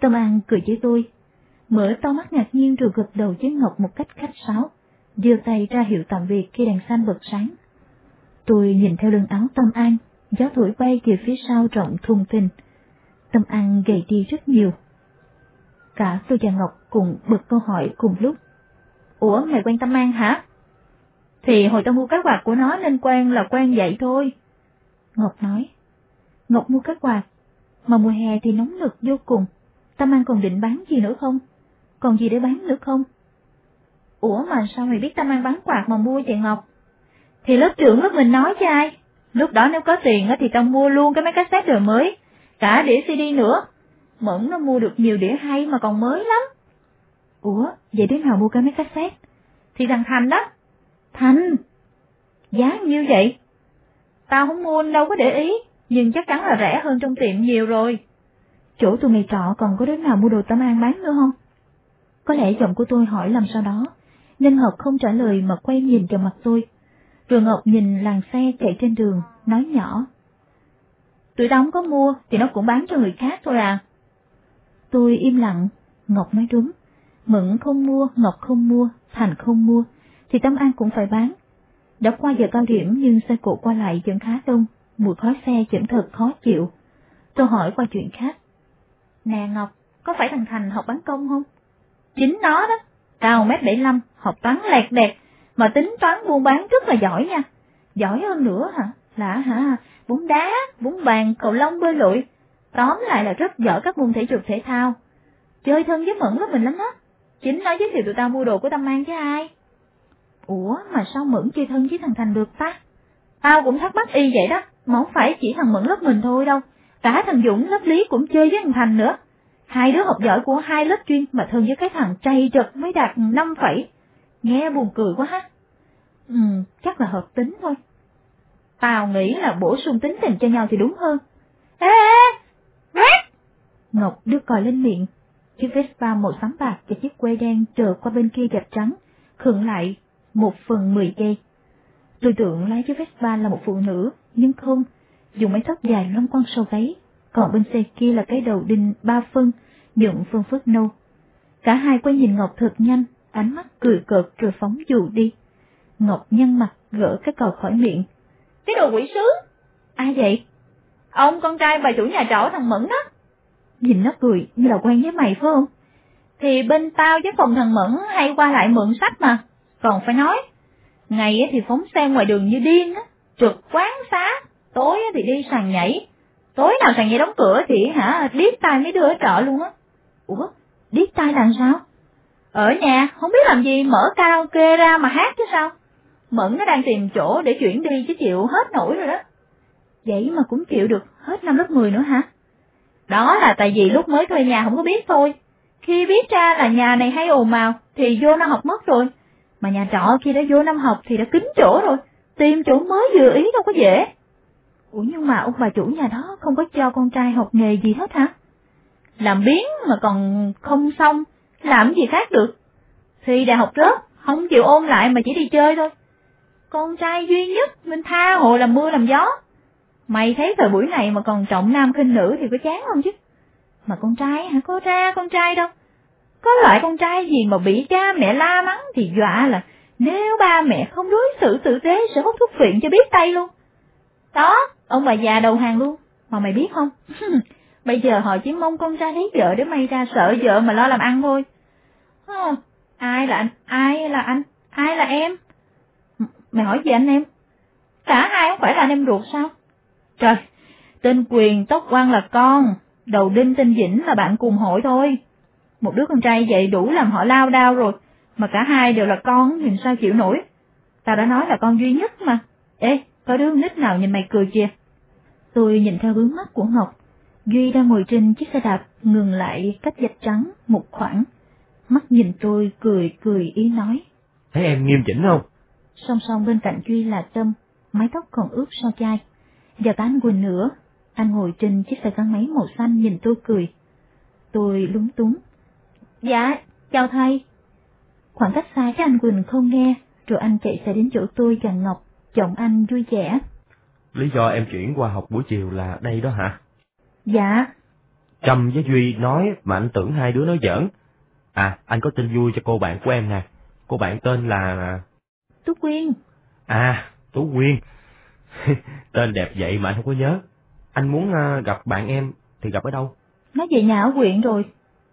Tâm An cười với tôi, mở to mắt ngạc nhiên rồi gật đầu với Ngọc một cách khách sáo, giơ tay ra hiệu tạm biệt khi đèn xanh bật sáng. Tôi nhìn theo lưng áo Tâm An, gió thổi bay về phía sau rộng thùng thình. Tâm An gầy đi rất nhiều. Cả tôi và Ngọc cùng bật câu hỏi cùng lúc. Ủa, mày quen Tâm An hả? Thì hồi tao mua cái quạt của nó nên quen là quen vậy thôi. Ngọc nói. Ngọc mua cái quạt, mà mùa hè thì nóng nực vô cùng. Tâm An còn định bán gì nữa không? Còn gì để bán nữa không? Ủa mà sao mày biết Tâm An bán quạt mà mua vậy Ngọc? Thì lớp trưởng lớp mình nói cho ai? Lúc đó nếu có tiền thì tao mua luôn cái máy cassette đời mới, cả đĩa CD nữa. Mẫn nó mua được nhiều đĩa hay mà còn mới lắm. Ủa, vậy đứa nào mua cái máy cassette? Thì thằng Thành đó. Thành? Giá nhiêu vậy? Tao không mua đâu có để ý, nhưng chắc chắn là rẻ hơn trong tiệm nhiều rồi. Chỗ tụi mày trọ còn có đứa nào mua đồ tấm an bán nữa không? Có lẽ giọng của tôi hỏi làm sao đó, nên Ngọc không trả lời mà quay nhìn vào mặt tôi. Rồi Ngọc nhìn làng xe chạy trên đường, nói nhỏ. Tụi tao không có mua, thì nó cũng bán cho người khác thôi à. Tôi im lặng, Ngọc nói đúng. Mẫn không mua, Ngọc không mua, Thành không mua, thì Tâm An cũng phải bán. Đã qua giờ cao điểm nhưng xe cộ qua lại vẫn khá đông, mùi khói xe vẫn thật khó chịu. Tôi hỏi qua chuyện khác. Nè Ngọc, có phải thằng Thành học bán công không? Chính nó đó, cao mét bảy lăm, học toán lẹt đẹt, mà tính toán buôn bán rất là giỏi nha. Giỏi hơn nữa hả? Là hả? Bóng đá, bóng bàn, cầu lông bơi lội. Tóm lại là rất giỏi các môn thể dục thể thao. Chơi thân với Mẫn với mình lắm đó. Chính nó giới thiệu tụi tao mua đồ của Tâm An chứ ai. Ủa mà sao Mẫn chơi thân với thằng Thành được ta? Tao cũng thắc mắc y vậy đó, mà không phải chỉ thằng Mẫn lớp mình thôi đâu. Cả thằng Dũng lớp Lý cũng chơi với thằng Thành nữa. Hai đứa học giỏi của hai lớp chuyên mà thân với cái thằng chay trật mới đạt 5 phẩy. Nghe buồn cười quá ha. Ừ, chắc là hợp tính thôi. Tao nghĩ là bổ sung tính tình cho nhau thì đúng hơn. Ê, ê, Ngọc đưa còi lên miệng. Chiếc Vespa màu xám bạc và chiếc que đen chờ qua bên kia gạch trắng, khựng lại, một phần mười giây. Tôi tưởng lái chiếc Vespa là một phụ nữ, nhưng không, dùng mái tóc dài loăn quăng sau gáy, còn bên xe kia là cái đầu đinh ba phân, nhuận phân phớt nâu. Cả hai quay nhìn Ngọc thật nhanh, ánh mắt cười cợt rồi phóng dù đi. Ngọc nhăn mặt gỡ cái cầu khỏi miệng. Cái đồ quỷ sứ! Ai vậy? Ông con trai bà chủ nhà trọ thằng Mẫn đó. Nhìn nó cười như là quen với mày phải không? Thì bên tao với phòng thằng Mẫn hay qua lại mượn sách mà. Còn phải nói, ngày thì phóng xe ngoài đường như điên á, trượt quán xá, tối thì đi sàn nhảy. Tối nào sàn nhảy đóng cửa thì hả, điếc tai mấy đứa ở trọ luôn á. Ủa, điếc tai làm sao? Ở nhà, không biết làm gì mở karaoke ra mà hát chứ sao. Mẫn nó đang tìm chỗ để chuyển đi chứ chịu hết nổi rồi đó. Vậy mà cũng chịu được hết năm lớp 10 nữa hả? Đó là tại vì lúc mới thuê nhà không có biết thôi. Khi biết ra là nhà này hay ồn ào thì vô năm học mất rồi. Mà nhà trọ khi đã vô năm học thì đã kín chỗ rồi. Tìm chỗ mới vừa ý đâu có dễ. Ủa nhưng mà ông bà chủ nhà đó không có cho con trai học nghề gì hết hả? Làm biến mà còn không xong, làm gì khác được. Thì đại học rớt, không chịu ôn lại mà chỉ đi chơi thôi. Con trai duy nhất mình tha hồ làm mưa làm gió. Mày thấy thời buổi này mà còn trọng nam khinh nữ thì có chán không chứ? Mà con trai hả? Có ra con trai đâu. Có loại con trai gì mà bị cha mẹ la mắng thì dọa là nếu ba mẹ không đối xử tử tế sẽ hút thuốc viện cho biết tay luôn. Đó, ông bà già đầu hàng luôn. Mà mày biết không? Bây giờ họ chỉ mong con trai lấy vợ để may ra sợ vợ mà lo làm ăn thôi. À, ai là anh? Ai là anh? Ai là em? Mày hỏi gì anh em? Cả hai không phải là anh em ruột sao? Trời, tên Quyền tóc quan là con, đầu đinh tên Vĩnh là bạn cùng hội thôi. Một đứa con trai vậy đủ làm họ lao đao rồi, mà cả hai đều là con thì sao chịu nổi. Tao đã nói là con duy nhất mà. Ê, có đứa nít nào nhìn mày cười kìa. Tôi nhìn theo hướng mắt của Ngọc. Duy đang ngồi trên chiếc xe đạp ngừng lại cách dạch trắng một khoảng. Mắt nhìn tôi cười cười ý nói. Thấy em nghiêm chỉnh không? Song song bên cạnh Duy là Tâm, mái tóc còn ướp so chai. Và cả anh Quỳnh nữa, anh ngồi trên chiếc xe gắn máy màu xanh nhìn tôi cười. Tôi lúng túng. Dạ, chào thầy. Khoảng cách xa cái anh Quỳnh không nghe, rồi anh chạy xe đến chỗ tôi và Ngọc, giọng anh vui vẻ. Lý do em chuyển qua học buổi chiều là đây đó hả? Dạ. Trâm với Duy nói mà anh tưởng hai đứa nói giỡn. À, anh có tin vui cho cô bạn của em nè. Cô bạn tên là... Tú Quyên. À, Tú Quyên. tên đẹp vậy mà anh không có nhớ. Anh muốn uh, gặp bạn em thì gặp ở đâu? Nó về nhà ở huyện rồi,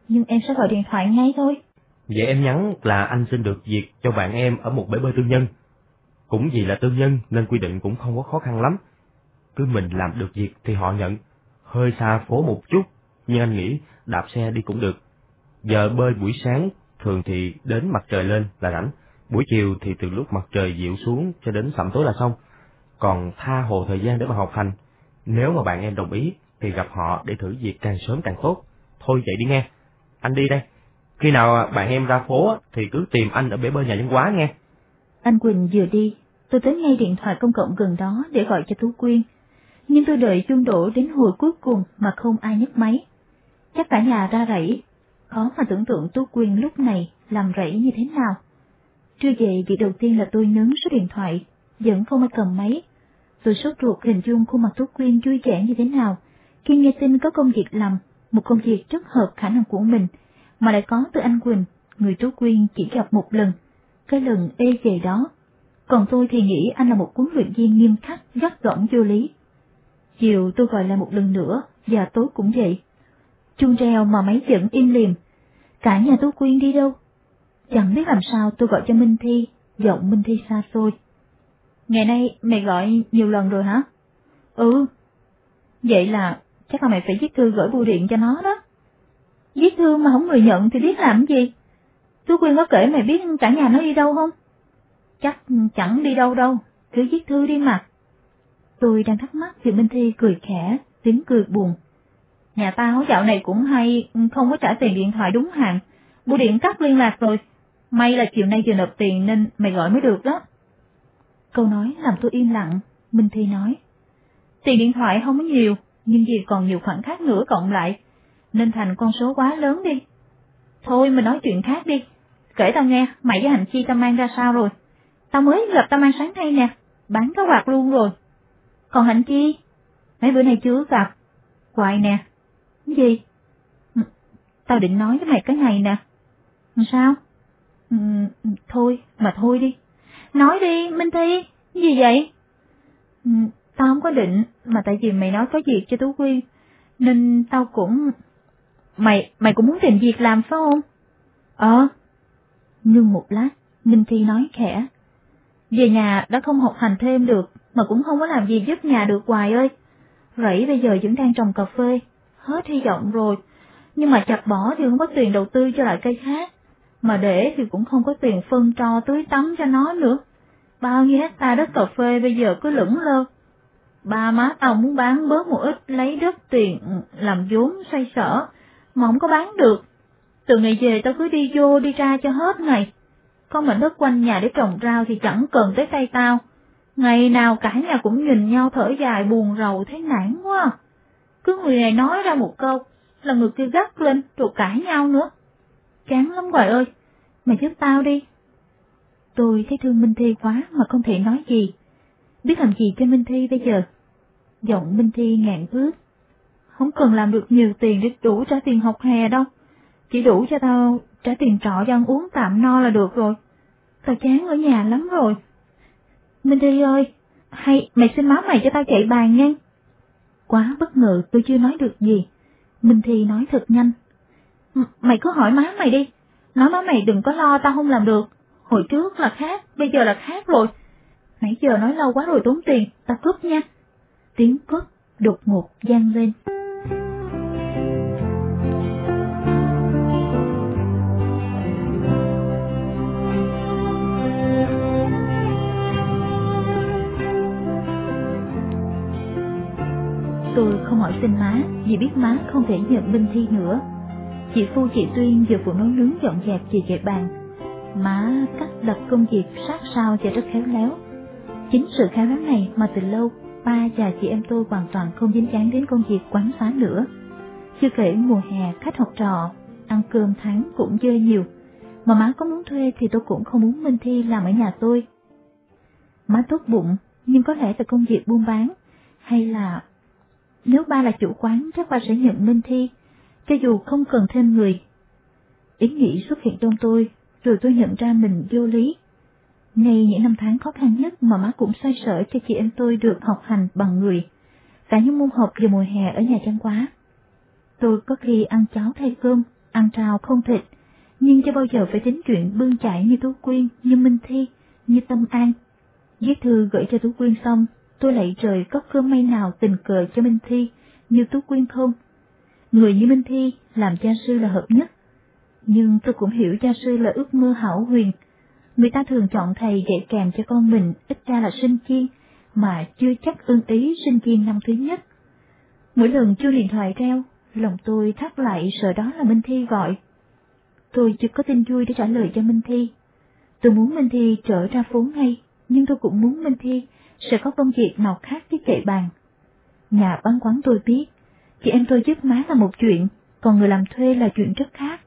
nhưng em sẽ gọi điện thoại ngay thôi. Vậy em nhắn là anh xin được việc cho bạn em ở một bể bơi tư nhân. Cũng vì là tư nhân nên quy định cũng không có khó khăn lắm. Cứ mình làm được việc thì họ nhận. Hơi xa phố một chút, nhưng anh nghĩ đạp xe đi cũng được. Giờ bơi buổi sáng thường thì đến mặt trời lên là rảnh, buổi chiều thì từ lúc mặt trời dịu xuống cho đến sẩm tối là xong. Còn tha hồ thời gian để mà học hành. Nếu mà bạn em đồng ý thì gặp họ để thử việc càng sớm càng tốt. Thôi vậy đi nghe. Anh đi đây. Khi nào bạn em ra phố thì cứ tìm anh ở bể bơi nhà văn hóa nghe. Anh Quỳnh vừa đi, tôi tới ngay điện thoại công cộng gần đó để gọi cho Tú Quyên. Nhưng tôi đợi chuông đổ đến hồi cuối cùng mà không ai nhấc máy. Chắc cả nhà ra rẫy, khó mà tưởng tượng Tú Quyên lúc này làm rẫy như thế nào. Trưa về việc đầu tiên là tôi nhấn số điện thoại, vẫn không ai cầm máy. Tôi sốt ruột hình dung khuôn mặt Tú Quyên vui vẻ như thế nào, khi nghe tin có công việc làm, một công việc rất hợp khả năng của mình, mà lại có từ anh Quỳnh, người Tú Quyên chỉ gặp một lần, cái lần ê về đó. Còn tôi thì nghĩ anh là một huấn luyện viên nghiêm khắc, gắt gỏng vô lý. Chiều tôi gọi lại một lần nữa, và tối cũng vậy. Chuông reo mà máy vẫn im liềm. Cả nhà Tú Quyên đi đâu? Chẳng biết làm sao tôi gọi cho Minh Thi, giọng Minh Thi xa xôi. Ngày nay mày gọi nhiều lần rồi hả? Ừ. Vậy là chắc là mày phải viết thư gửi bưu điện cho nó đó. Viết thư mà không người nhận thì biết làm gì? Tú Quyên có kể mày biết cả nhà nó đi đâu không? Chắc chẳng đi đâu đâu, cứ viết thư đi mà. Tôi đang thắc mắc thì Minh Thi cười khẽ, tiếng cười buồn. Nhà tao dạo này cũng hay, không có trả tiền điện thoại đúng hạn. Bưu điện cắt liên lạc rồi. May là chiều nay vừa nộp tiền nên mày gọi mới được đó. Câu nói làm tôi im lặng, Minh Thi nói. Tiền điện thoại không có nhiều, nhưng vì còn nhiều khoản khác nữa cộng lại, nên thành con số quá lớn đi. Thôi mình nói chuyện khác đi, kể tao nghe, mày với hành chi tao mang ra sao rồi. tao mới gặp tao mang sáng nay nè, bán cái quạt luôn rồi. Còn Hạnh Chi? Mấy bữa nay chưa gặp. Hoài nè. Cái gì? Ừ, tao định nói với mày cái này nè. Sao? Ừ, ừ, thôi, mà thôi đi. Nói đi, Minh Thi, gì vậy? Ừ, tao không có định, mà tại vì mày nói có việc cho Tú Quyên, nên tao cũng... Mày, mày cũng muốn tìm việc làm phải không? Ờ. Ngưng một lát, Minh Thi nói khẽ. Về nhà đã không học hành thêm được, mà cũng không có làm gì giúp nhà được hoài ơi. Rẫy bây giờ vẫn đang trồng cà phê, hết hy vọng rồi. Nhưng mà chặt bỏ thì không có tiền đầu tư cho lại cây khác, mà để thì cũng không có tiền phân cho tưới tắm cho nó nữa. Bao nhiêu hecta đất cà phê bây giờ cứ lững lơ. Ba má tao muốn bán bớt một ít lấy đất tiền làm vốn xoay sở, mà không có bán được. Từ ngày về tao cứ đi vô đi ra cho hết ngày. Có mảnh đất quanh nhà để trồng rau thì chẳng cần tới tay tao. Ngày nào cả nhà cũng nhìn nhau thở dài buồn rầu thấy nản quá. Cứ người này nói ra một câu là người kia gắt lên rồi cãi nhau nữa. Chán lắm Hoài ơi, mày giúp tao đi. Tôi thấy thương Minh Thi quá mà không thể nói gì. Biết làm gì cho Minh Thi bây giờ? Giọng Minh Thi ngạn bước. Không cần làm được nhiều tiền để đủ trả tiền học hè đâu. Chỉ đủ cho tao trả tiền trọ cho ăn uống tạm no là được rồi. Tao chán ở nhà lắm rồi. Minh Thi ơi, hay mày xin máu mày cho tao chạy bàn nha. Quá bất ngờ tôi chưa nói được gì. Minh Thi nói thật nhanh mày cứ hỏi má mày đi. Nói má mày đừng có lo tao không làm được. Hồi trước là khác, bây giờ là khác rồi. Nãy giờ nói lâu quá rồi tốn tiền, tao cướp nha. Tiếng cướp đột ngột vang lên. Tôi không hỏi xin má vì biết má không thể nhận Minh Thi nữa. Chị Phu chị Tuyên vừa phụ nấu nướng dọn dẹp chị dạy bàn. Má cắt đặt công việc sát sao và rất khéo léo. Chính sự khéo léo này mà từ lâu ba và chị em tôi hoàn toàn không dính dáng đến công việc quán xá nữa. Chưa kể mùa hè khách học trò, ăn cơm tháng cũng dơ nhiều. Mà má có muốn thuê thì tôi cũng không muốn Minh Thi làm ở nhà tôi. Má tốt bụng, nhưng có lẽ là công việc buôn bán, hay là nếu ba là chủ quán chắc ba sẽ nhận Minh Thi, cho dù không cần thêm người. Ý nghĩ xuất hiện trong tôi, rồi tôi nhận ra mình vô lý. Ngay những năm tháng khó khăn nhất mà má cũng xoay sở cho chị em tôi được học hành bằng người, cả những môn học vào mùa hè ở nhà trang quá. Tôi có khi ăn cháo thay cơm, ăn trào không thịt, nhưng chưa bao giờ phải tính chuyện bươn chải như Tú Quyên, như Minh Thi, như Tâm An. Viết thư gửi cho Tú Quyên xong, tôi lại trời có cơ may nào tình cờ cho Minh Thi như Tú Quyên không? Người như Minh Thi làm cha sư là hợp nhất. Nhưng tôi cũng hiểu cha sư là ước mơ hảo huyền. Người ta thường chọn thầy dạy kèm cho con mình ít ra là sinh chiên, mà chưa chắc ưng ý sinh chiên năm thứ nhất. Mỗi lần chuông điện thoại reo, lòng tôi thắt lại sợ đó là Minh Thi gọi. Tôi chưa có tin vui để trả lời cho Minh Thi. Tôi muốn Minh Thi trở ra phố ngay, nhưng tôi cũng muốn Minh Thi sẽ có công việc nào khác với kệ bàn. Nhà bán quán tôi biết, chị em tôi giúp má là một chuyện, còn người làm thuê là chuyện rất khác.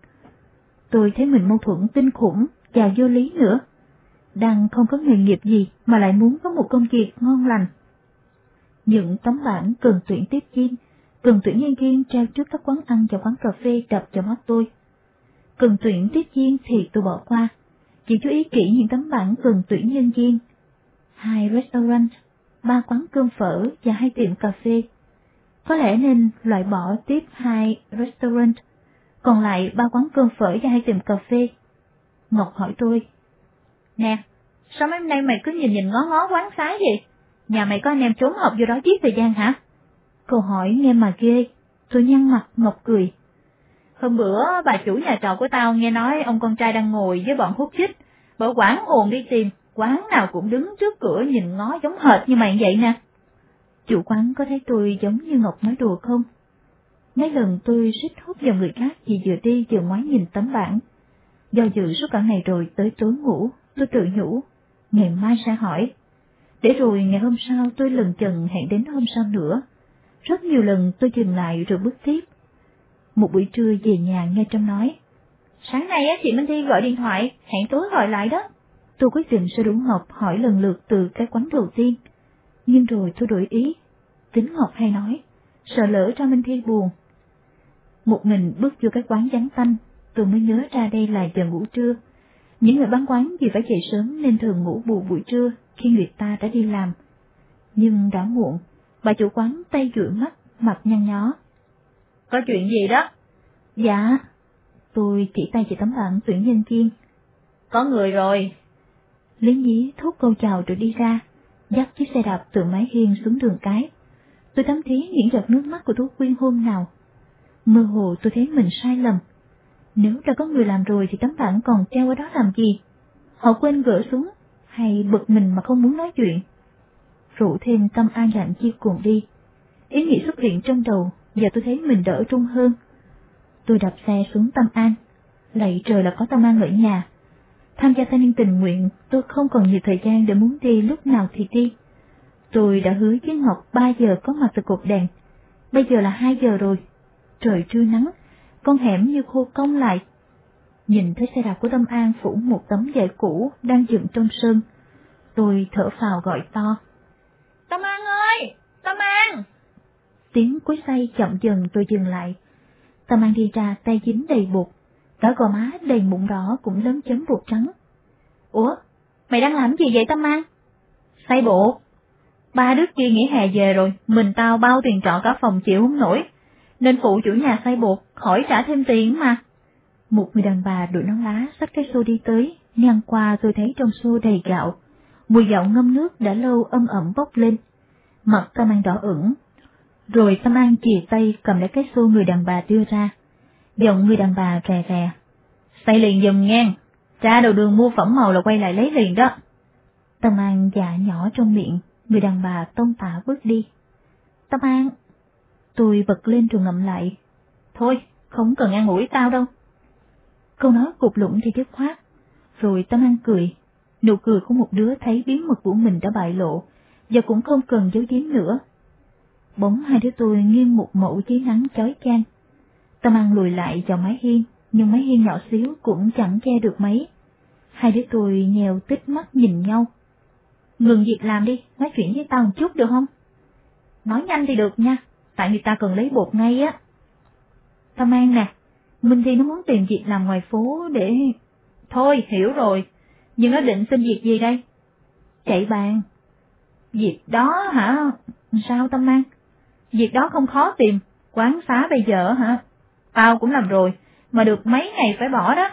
Tôi thấy mình mâu thuẫn kinh khủng và vô lý nữa. Đang không có nghề nghiệp gì mà lại muốn có một công việc ngon lành. Những tấm bản cần tuyển tiếp viên, cần tuyển nhân viên treo trước các quán ăn và quán cà phê đập vào mắt tôi. Cần tuyển tiếp viên thì tôi bỏ qua, chỉ chú ý kỹ những tấm bản cần tuyển nhân viên hai restaurant, ba quán cơm phở và hai tiệm cà phê. Có lẽ nên loại bỏ tiếp hai restaurant, còn lại ba quán cơm phở và hai tiệm cà phê. Ngọc hỏi tôi. Nè, sao mấy hôm nay mày cứ nhìn nhìn ngó ngó quán xá vậy? Nhà mày có anh em trốn học vô đó giết thời gian hả? Câu hỏi nghe mà ghê, tôi nhăn mặt Ngọc cười. Hôm bữa bà chủ nhà trọ của tao nghe nói ông con trai đang ngồi với bọn hút chích, bảo quán ồn đi tìm, quán nào cũng đứng trước cửa nhìn ngó giống hệt như mày vậy nè. Chủ quán có thấy tôi giống như Ngọc nói đùa không? Mấy lần tôi xích hút vào người khác vì vừa đi vừa ngoái nhìn tấm bảng. Do dự suốt cả ngày rồi tới tối ngủ, tôi tự nhủ, ngày mai sẽ hỏi. Để rồi ngày hôm sau tôi lần chần hẹn đến hôm sau nữa. Rất nhiều lần tôi dừng lại rồi bước tiếp. Một buổi trưa về nhà nghe Trâm nói, Sáng nay á chị Minh Thi gọi điện thoại, hẹn tối gọi lại đó. Tôi quyết định sẽ đúng Ngọc hỏi lần lượt từ cái quán đầu tiên. Nhưng rồi tôi đổi ý. Tính Ngọc hay nói, sợ lỡ cho Minh Thi buồn. Một mình bước vô cái quán vắng tanh, tôi mới nhớ ra đây là giờ ngủ trưa. Những người bán quán vì phải dậy sớm nên thường ngủ bù buổi trưa khi người ta đã đi làm. Nhưng đã muộn, bà chủ quán tay rửa mắt, mặt nhăn nhó. Có chuyện gì đó? Dạ. Tôi chỉ tay về tấm bảng tuyển nhân viên. Có người rồi. Lý nhí thốt câu chào rồi đi ra, dắt chiếc xe đạp từ mái hiên xuống đường cái. Tôi thấm thí những giọt nước mắt của Tú Quyên hôm nào. Mơ hồ tôi thấy mình sai lầm. Nếu đã có người làm rồi thì tấm bảng còn treo ở đó làm gì? Họ quên gỡ xuống, hay bực mình mà không muốn nói chuyện. Rủ thêm tâm an lạnh chia cùng đi. Ý nghĩ xuất hiện trong đầu, giờ tôi thấy mình đỡ trung hơn. Tôi đạp xe xuống Tâm An. Lạy trời là có Tâm An ở nhà. Tham gia thanh niên tình nguyện, tôi không còn nhiều thời gian để muốn đi lúc nào thì đi. Tôi đã hứa với Ngọc 3 giờ có mặt tại cột đèn. Bây giờ là 2 giờ rồi. Trời trưa nắng, con hẻm như khô cong lại. Nhìn thấy xe đạp của Tâm An phủ một tấm vải cũ đang dựng trong sân. Tôi thở phào gọi to. Tâm An ơi! Tâm An! Tiếng cuối say chậm dần tôi dừng lại. Tâm An đi ra tay dính đầy bột, cả gò má đầy mụn đỏ cũng lớn chấm bột trắng. Ủa, mày đang làm gì vậy Tâm An? Say bộ. Ba đứa kia nghỉ hè về rồi, mình tao bao tiền trọ cả phòng chịu không nổi, nên phụ chủ nhà say bột, khỏi trả thêm tiền mà. Một người đàn bà đội nón lá xách cái xô đi tới, ngang qua tôi thấy trong xô đầy gạo. Mùi gạo ngâm nước đã lâu âm ẩm bốc lên. Mặt Tâm An đỏ ửng, rồi Tâm An chìa tay cầm lấy cái xô người đàn bà đưa ra. Giọng người đàn bà rè rè. Say liền dùm ngang, ra đầu đường mua phẩm màu là quay lại lấy liền đó. Tâm An dạ nhỏ trong miệng, người đàn bà tông tả bước đi. Tâm An, tôi bật lên rồi ngậm lại. Thôi, không cần ăn ủi tao đâu. Câu nói cục lũng thì dứt khoát, rồi Tâm An cười. Nụ cười của một đứa thấy bí mật của mình đã bại lộ, giờ cũng không cần giấu giếm nữa. Bỗng hai đứa tôi nghiêng một mẫu dưới nắng chói chang. Tâm An lùi lại vào mái hiên, nhưng mái hiên nhỏ xíu cũng chẳng che được mấy. Hai đứa tôi nhèo tích mắt nhìn nhau. Ngừng việc làm đi, nói chuyện với tao một chút được không? Nói nhanh thì được nha, tại người ta cần lấy bột ngay á. Tâm An nè, Minh Thi nó muốn tìm việc làm ngoài phố để... Thôi, hiểu rồi, nhưng nó định xin việc gì đây? Chạy bàn. Việc đó hả? Sao Tâm An? Việc đó không khó tìm, quán xá bây giờ hả? Tao cũng làm rồi, mà được mấy ngày phải bỏ đó.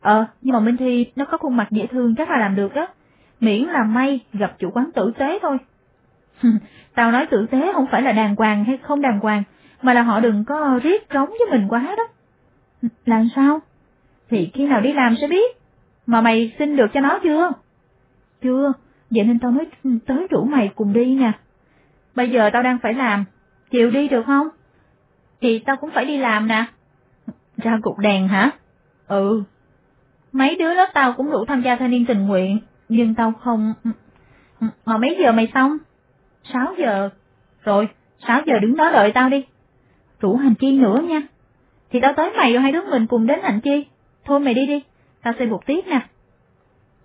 Ờ, nhưng mà Minh Thi nó có khuôn mặt dễ thương chắc là làm được đó. Miễn là may gặp chủ quán tử tế thôi. Tao nói tử tế không phải là đàng hoàng hay không đàng hoàng, mà là họ đừng có riết trống với mình quá đó. Làm sao? Thì khi nào đi làm sẽ biết. Mà mày xin được cho nó chưa? Chưa, vậy nên tao mới tới rủ mày cùng đi nè. Bây giờ tao đang phải làm, chịu đi được không? Thì tao cũng phải đi làm nè. Ra cục đèn hả? Ừ. Mấy đứa lớp tao cũng đủ tham gia thanh niên tình nguyện, nhưng tao không... Mà mấy giờ mày xong? Sáu giờ. Rồi, sáu giờ đứng đó đợi tao đi. Rủ hành chi nữa nha. Thì tao tới mày rồi hai đứa mình cùng đến hành chi. Thôi mày đi đi, tao xây bột tiếp nè.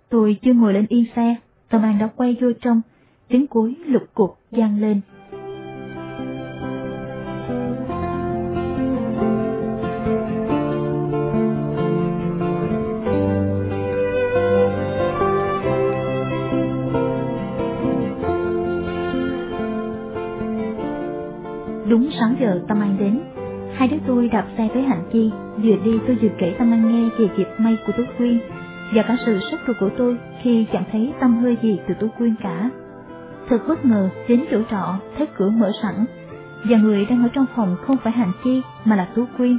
Tôi chưa ngồi lên yên xe, Tâm An đã quay vô trong, tiếng cuối lục cục gian lên. Đúng 6 giờ Tâm An đến, hai đứa tôi đạp xe tới Hạnh Chi, vừa đi tôi vừa kể Tâm An nghe về dịp may của Tú Quyên và cả sự sốc ruột của tôi khi chẳng thấy tâm hơi gì từ Tú Quyên cả. Thật bất ngờ đến chỗ trọ thấy cửa mở sẵn và người đang ở trong phòng không phải Hạnh Chi mà là Tú Quyên.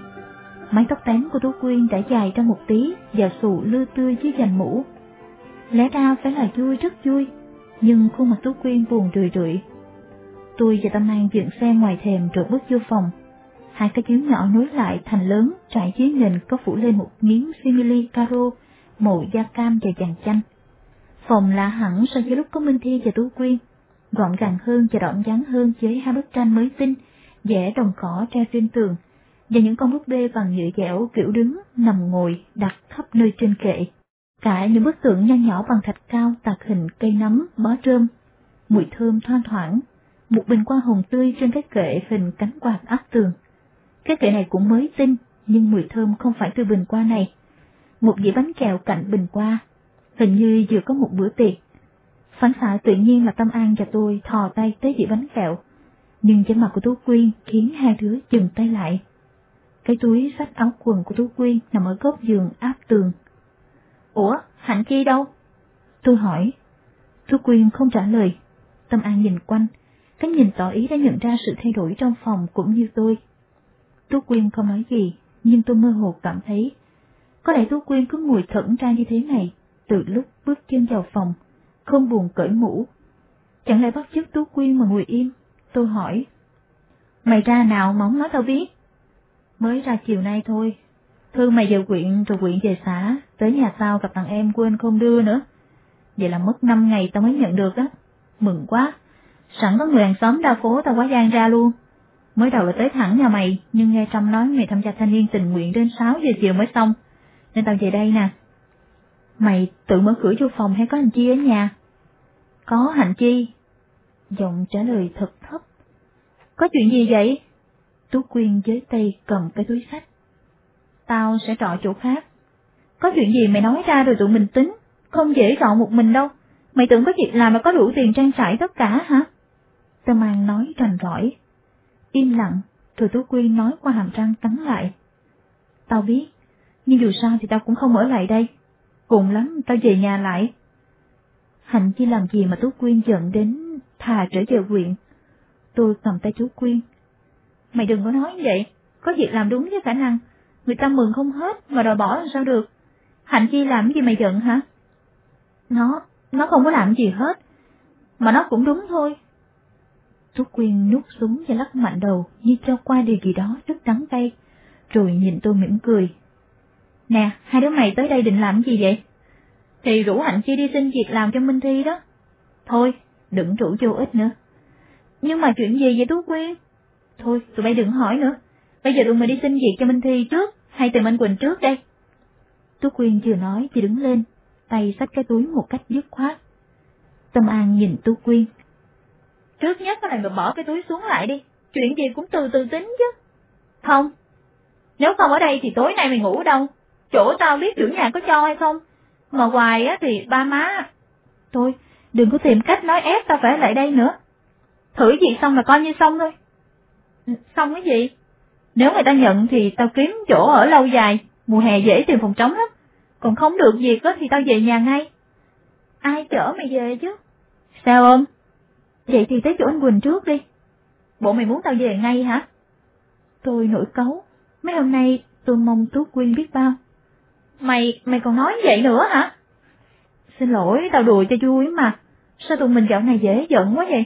Mái tóc tán của Tú Quyên đã dài ra một tí và xù lưa tươi dưới dành mũ. Lẽ ra phải là vui rất vui, nhưng khuôn mặt Tú Quyên buồn rười rượi. Tôi và Tâm An dựng xe ngoài thềm rồi bước vô phòng. Hai cái chiếu nhỏ nối lại thành lớn trải dưới nền có phủ lên một miếng simili caro màu da cam và vàng chanh. Phòng lạ hẳn so với lúc có Minh Thi và Tú Quyên, gọn gàng hơn và đậm dáng hơn với hai bức tranh mới tinh, vẽ đồng cỏ treo trên tường, và những con búp bê bằng nhựa dẻo kiểu đứng, nằm ngồi, đặt khắp nơi trên kệ. Cả những bức tượng nho nhỏ bằng thạch cao tạc hình cây nấm, bó trơm, mùi thơm thoang thoảng, một bình hoa hồng tươi trên cái kệ hình cánh quạt áp tường. Cái kệ này cũng mới tinh, nhưng mùi thơm không phải từ bình hoa này. Một dĩa bánh kẹo cạnh bình hoa, hình như vừa có một bữa tiệc. Phản xạ tự nhiên là Tâm An và tôi thò tay tới dĩa bánh kẹo, nhưng trên mặt của Tú Quyên khiến hai đứa dừng tay lại. Cái túi sách áo quần của Tú Quyên nằm ở góc giường áp tường. Ủa, Hạnh Chi đâu? Tôi hỏi. Tú Quyên không trả lời. Tâm An nhìn quanh, cái nhìn tỏ ý đã nhận ra sự thay đổi trong phòng cũng như tôi. Tú Quyên không nói gì, nhưng tôi mơ hồ cảm thấy, có lẽ Tú Quyên cứ ngồi thẫn ra như thế này, từ lúc bước chân vào phòng, không buồn cởi mũ. Chẳng lẽ bắt chước Tú Quyên mà ngồi im? Tôi hỏi. Mày ra nào mà không nói tao biết? Mới ra chiều nay thôi. Thư mày về quyện rồi quyện về xã, tới nhà tao gặp thằng em quên không đưa nữa. Vậy là mất 5 ngày tao mới nhận được á. Mừng quá. Sẵn có người hàng xóm đa phố tao quá gian ra luôn. Mới đầu là tới thẳng nhà mày, nhưng nghe Trâm nói mày tham gia thanh niên tình nguyện đến 6 giờ chiều mới xong, nên tao về đây nè. Mày tự mở cửa vô phòng hay có hành chi ở nhà? Có hành chi. Giọng trả lời thật thấp. Có chuyện gì vậy? Tú Quyên với tay cầm cái túi sách. Tao sẽ trọ chỗ khác. Có chuyện gì mày nói ra rồi tụi mình tính, không dễ trọ một mình đâu. Mày tưởng có việc làm mà có đủ tiền trang trải tất cả hả? Tâm An nói rành rõi. Im lặng, rồi Tú Quyên nói qua hàm răng cắn lại. Tao biết, nhưng dù sao thì tao cũng không ở lại đây. Cùng lắm tao về nhà lại. Hạnh chỉ làm gì mà Tú Quyên giận đến thà trở về huyện. Tôi cầm tay chú Quyên. Mày đừng có nói vậy, có việc làm đúng với khả năng. Người ta mừng không hết mà đòi bỏ làm sao được. Hạnh Chi làm gì mày giận hả? Nó, nó không có làm gì hết. Mà nó cũng đúng thôi. Tú Quyên nút súng và lắc mạnh đầu như cho qua điều gì đó rất đắng cay, rồi nhìn tôi mỉm cười. Nè, hai đứa mày tới đây định làm gì vậy? Thì rủ Hạnh Chi đi xin việc làm cho Minh Thi đó. Thôi, đừng rủ vô ích nữa. Nhưng mà chuyện gì vậy Tú Quyên? Thôi, tụi bay đừng hỏi nữa. Bây giờ tụi mình đi xin việc cho Minh Thi trước, hay tìm anh Quỳnh trước đây? Tú Quyên vừa nói vừa đứng lên, tay xách cái túi một cách dứt khoát. Tâm An nhìn Tú Quyên. Trước nhất cái này mà bỏ cái túi xuống lại đi, chuyện gì cũng từ từ tính chứ. Không, nếu không ở đây thì tối nay mày ngủ đâu? Chỗ tao biết chủ nhà có cho hay không? Mà hoài á thì ba má... Thôi, đừng có tìm cách nói ép tao phải lại đây nữa. Thử gì xong là coi như xong thôi. Ừ, xong cái gì? Nếu người ta nhận thì tao kiếm chỗ ở lâu dài, mùa hè dễ tìm phòng trống lắm. Còn không được việc á thì tao về nhà ngay. Ai chở mày về chứ? Sao ôm? Vậy thì tới chỗ anh Quỳnh trước đi. Bộ mày muốn tao về ngay hả? Tôi nổi cấu. Mấy hôm nay tôi mong Tú Quyên biết bao. Mày, mày còn nói vậy nữa hả? Xin lỗi, tao đùa cho vui mà. Sao tụi mình dạo này dễ giận quá vậy?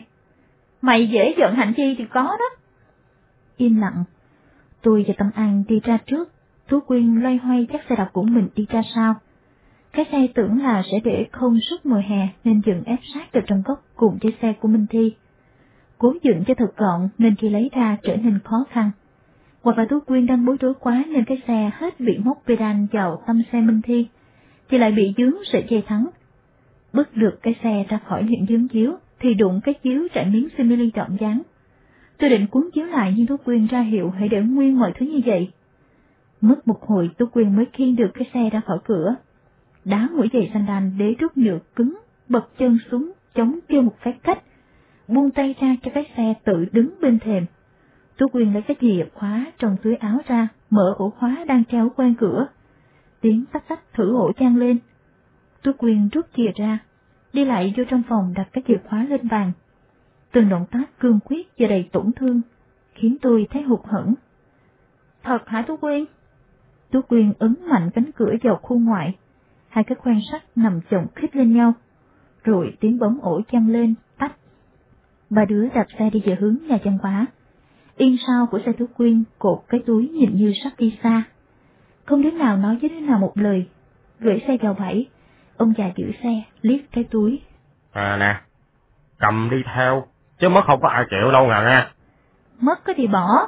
Mày dễ giận hạnh chi thì có đó. Im lặng. Tôi và Tâm An đi ra trước, Tú Quyên loay hoay chắc xe đạp của mình đi ra sau. Cái xe tưởng là sẽ để không suốt mùa hè nên dừng ép sát từ trong góc cùng chiếc xe của Minh Thi. Cố dựng cho thật gọn nên khi lấy ra trở nên khó khăn. Hoặc và Tú Quyên đang bối rối quá nên cái xe hết bị móc pedal vào tâm xe Minh Thi, thì lại bị dướng sợi dây thắng. Bước được cái xe ra khỏi những dướng chiếu thì đụng cái chiếu trải miếng simili trọn dáng. Tôi định cuốn chiếu lại nhưng Tú Quyên ra hiệu hãy để nguyên mọi thứ như vậy. Mất một hồi Tú Quyên mới khiêng được cái xe ra khỏi cửa. Đá mũi giày sandal đế rút nhựa cứng, bật chân xuống, chống kêu một phép cách, buông tay ra cho cái xe tự đứng bên thềm. Tú Quyên lấy cái chìa khóa trong túi áo ra, mở ổ khóa đang treo quen cửa. Tiếng tách tách thử ổ trang lên. Tú Quyên rút chìa ra, đi lại vô trong phòng đặt cái chìa khóa lên bàn. Từng động tác cương quyết và đầy tổn thương, khiến tôi thấy hụt hẫng. Thật hả Tú Quyên? Tú Quyên ấn mạnh cánh cửa vào khu ngoại, hai cái khoen sắt nằm chồng khít lên nhau, rồi tiếng bấm ổ chăn lên, tách. Ba đứa đạp xe đi về hướng nhà văn hóa. Yên sau của xe Tú Quyên cột cái túi nhìn như sắp đi xa. Không đứa nào nói với đứa nào một lời, gửi xe vào bẫy, ông già giữ xe, liếc cái túi. À nè, cầm đi theo, chứ mất không có ai chịu đâu ngà nghe. Mất cái thì bỏ.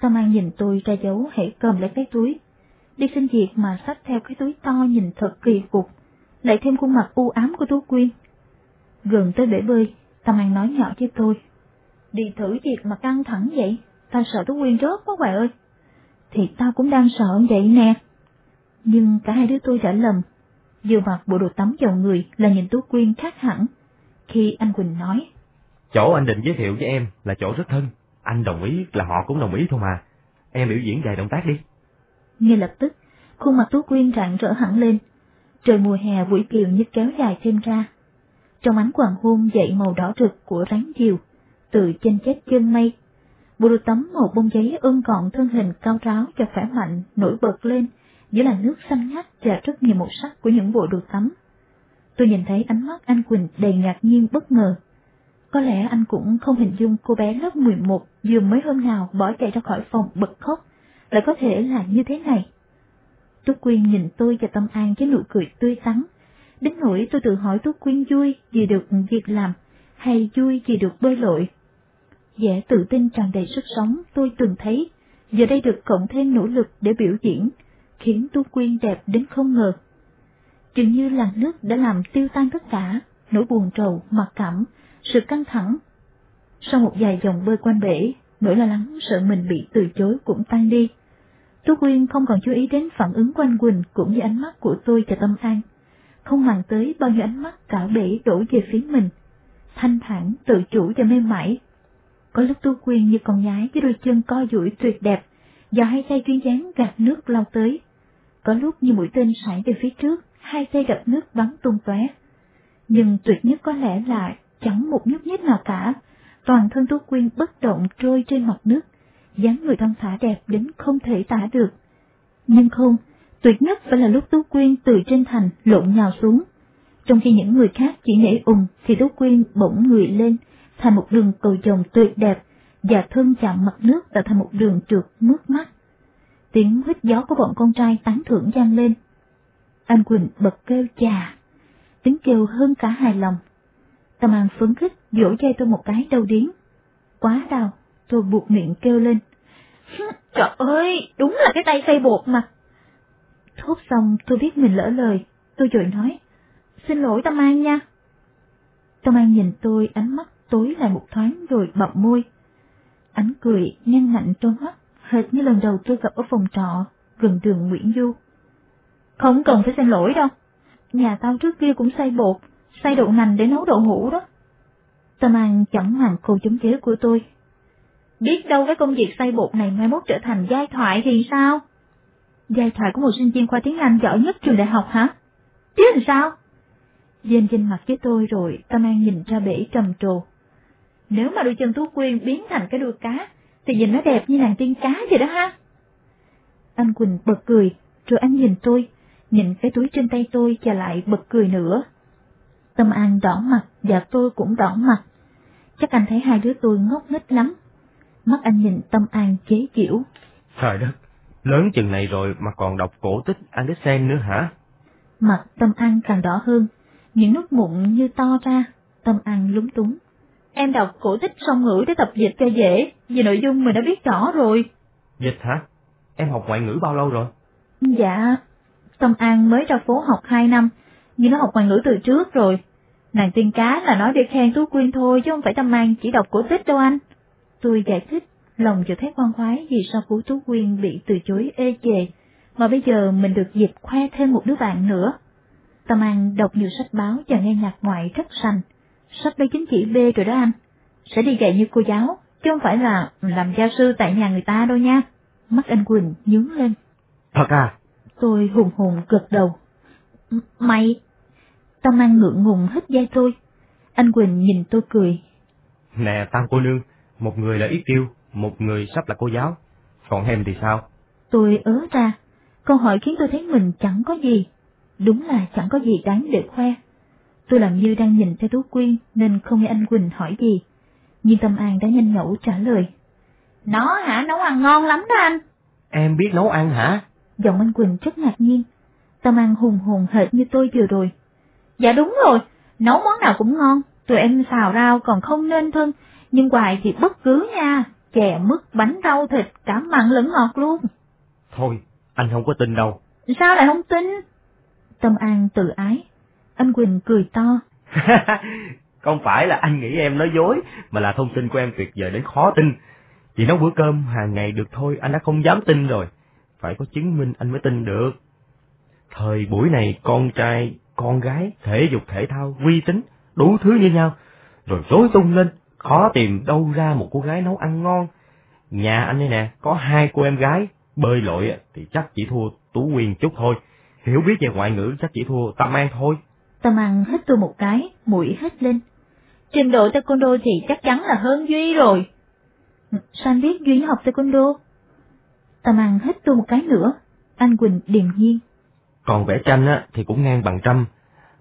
Tâm An nhìn tôi ra dấu hãy cầm lấy cái túi đi xin việc mà xách theo cái túi to nhìn thật kỳ cục, lại thêm khuôn mặt u ám của Tú Quyên. Gần tới bể bơi, Tâm An nói nhỏ với tôi. Đi thử việc mà căng thẳng vậy, tao sợ Tú Quyên rớt quá hoài ơi. Thì tao cũng đang sợ vậy nè. Nhưng cả hai đứa tôi đã lầm. Vừa mặc bộ đồ tắm vào người là nhìn Tú Quyên khác hẳn. Khi anh Quỳnh nói. Chỗ anh định giới thiệu với em là chỗ rất thân. Anh đồng ý là họ cũng đồng ý thôi mà. Em biểu diễn vài động tác đi. Ngay lập tức, khuôn mặt Tú Quyên rạng rỡ hẳn lên. Trời mùa hè buổi chiều như kéo dài thêm ra. Trong ánh hoàng hôn dậy màu đỏ rực của ráng chiều, từ trên chết chân mây. Bộ đồ tắm màu bông giấy ôm gọn thân hình cao ráo cho khỏe mạnh nổi bật lên giữa làn nước xanh ngắt và rất nhiều màu sắc của những bộ đồ tắm. Tôi nhìn thấy ánh mắt anh Quỳnh đầy ngạc nhiên bất ngờ. Có lẽ anh cũng không hình dung cô bé lớp 11 vừa mới hôm nào bỏ chạy ra khỏi phòng bật khóc, lại có thể là như thế này. Tú Quyên nhìn tôi và Tâm An với nụ cười tươi tắn. Đến nỗi tôi tự hỏi Tú Quyên vui vì được việc làm, hay vui vì được bơi lội. Vẻ tự tin tràn đầy sức sống tôi từng thấy, giờ đây được cộng thêm nỗ lực để biểu diễn, khiến Tú Quyên đẹp đến không ngờ. Dường như làn nước đã làm tiêu tan tất cả, nỗi buồn trầu, mặc cảm, sự căng thẳng. Sau một vài vòng bơi quanh bể, nỗi lo lắng sợ mình bị từ chối cũng tan đi. Tú Quyên không còn chú ý đến phản ứng của anh Quỳnh cũng như ánh mắt của tôi và Tâm An. Không màng tới bao nhiêu ánh mắt cả bể đổ về phía mình. Thanh thản, tự chủ và mê mải. Có lúc Tú Quyên như con nhái với đôi chân co duỗi tuyệt đẹp, do hai tay chuyên dáng gạt nước lao tới. Có lúc như mũi tên sải về phía trước, hai tay đập nước bắn tung tóe. Nhưng tuyệt nhất có lẽ là chẳng một nhúc nhích nào cả, toàn thân Tú Quyên bất động trôi trên mặt nước, dáng người thon thả đẹp đến không thể tả được. Nhưng không, tuyệt nhất phải là lúc Tú Quyên từ trên thành lộn nhào xuống. Trong khi những người khác chỉ nhảy ùng thì Tú Quyên bỗng người lên, thành một đường cầu vồng tuyệt đẹp, và thân chạm mặt nước tạo thành một đường trượt mướt mắt. Tiếng hít gió của bọn con trai tán thưởng vang lên. Anh Quỳnh bật kêu chà, tiếng kêu hơn cả hài lòng. Tâm An phấn khích vỗ dây tôi một cái đau điếng. Quá đau, tôi buộc miệng kêu lên. Trời ơi, đúng là cái tay xây bột mà. Thốt xong tôi biết mình lỡ lời, tôi dội nói. Xin lỗi Tâm An nha. Tâm An nhìn tôi ánh mắt tối lại một thoáng rồi bậm môi. Ánh cười nhăn nạnh trong mắt, hệt như lần đầu tôi gặp ở phòng trọ, gần đường Nguyễn Du. Không cần phải xin lỗi đâu. Nhà tao trước kia cũng xay bột, xay đậu nành để nấu đậu hũ đó. Tâm An chẳng hoàng cô chống chế của tôi. Biết đâu cái công việc xay bột này mai mốt trở thành giai thoại thì sao? Giai thoại của một sinh viên khoa tiếng Anh giỏi nhất trường đại học hả? Chứ làm sao? Dên trên mặt với tôi rồi, Tâm An nhìn ra bể trầm trồ. Nếu mà đôi chân Tú Quyên biến thành cái đuôi cá, thì nhìn nó đẹp như nàng tiên cá vậy đó ha. Anh Quỳnh bật cười, rồi anh nhìn tôi, nhìn cái túi trên tay tôi và lại bật cười nữa. Tâm An đỏ mặt và tôi cũng đỏ mặt. Chắc anh thấy hai đứa tôi ngốc nghếch lắm. Mắt anh nhìn Tâm An chế giễu. Trời đất, lớn chừng này rồi mà còn đọc cổ tích Andersen nữa hả? Mặt Tâm An càng đỏ hơn, những nút mụn như to ra, Tâm An lúng túng. Em đọc cổ tích song ngữ để tập dịch cho dễ, vì nội dung mình đã biết rõ rồi. Dịch hả? Em học ngoại ngữ bao lâu rồi? Dạ, Tâm An mới ra phố học hai năm, nhưng nó học ngoại ngữ từ trước rồi. Nàng tiên cá là nói để khen Tú Quyên thôi chứ không phải Tâm An chỉ đọc cổ tích đâu anh. Tôi giải thích, lòng vừa thấy quan khoái vì sao Phú Tú Quyên bị từ chối ê chề, mà bây giờ mình được dịp khoe thêm một đứa bạn nữa. Tâm An đọc nhiều sách báo và nghe nhạc ngoại rất sành. Sách lấy chính chỉ B rồi đó anh. Sẽ đi dạy như cô giáo, chứ không phải là làm gia sư tại nhà người ta đâu nha. Mắt anh Quỳnh nhướng lên. Thật à? Tôi hùng hùng gật đầu. Mày... Tâm An ngượng ngùng hít dây tôi. Anh Quỳnh nhìn tôi cười. Nè Tam cô nương, một người là ít tiêu, một người sắp là cô giáo. Còn em thì sao? Tôi ớ ra. Câu hỏi khiến tôi thấy mình chẳng có gì. Đúng là chẳng có gì đáng để khoe. Tôi làm như đang nhìn theo Tú Quyên nên không nghe anh Quỳnh hỏi gì. Nhưng Tâm An đã nhanh nhẩu trả lời. Nó hả? Nấu ăn ngon lắm đó anh. Em biết nấu ăn hả? Giọng anh Quỳnh rất ngạc nhiên. Tâm An hùng hồn hệt như tôi vừa rồi. Dạ đúng rồi, nấu món nào cũng ngon. Tụi em xào rau còn không nên thân, nhưng hoài thì bất cứ nha. Chè, mứt, bánh rau thịt, cả mặn lẫn ngọt luôn. Thôi, anh không có tin đâu. Sao lại không tin? Tâm An tự ái. Anh Quỳnh cười to. không phải là anh nghĩ em nói dối, mà là thông tin của em tuyệt vời đến khó tin. Chỉ nấu bữa cơm hàng ngày được thôi, anh đã không dám tin rồi. Phải có chứng minh anh mới tin được. Thời buổi này con trai, con gái, thể dục thể thao, uy tín, đủ thứ như nhau. Rồi rối tung lên, khó tìm đâu ra một cô gái nấu ăn ngon. Nhà anh đây nè, có hai cô em gái, bơi lội thì chắc chỉ thua Tú Quyên chút thôi. Hiểu biết về ngoại ngữ chắc chỉ thua Tâm An thôi. Tâm An hít tôi một cái, mũi hết lên. Trình độ taekwondo thì chắc chắn là hơn Duy rồi. Sao anh biết Duy học taekwondo? Tâm An hít tôi một cái nữa. Anh Quỳnh điềm nhiên. Còn vẽ tranh á thì cũng ngang bằng trăm.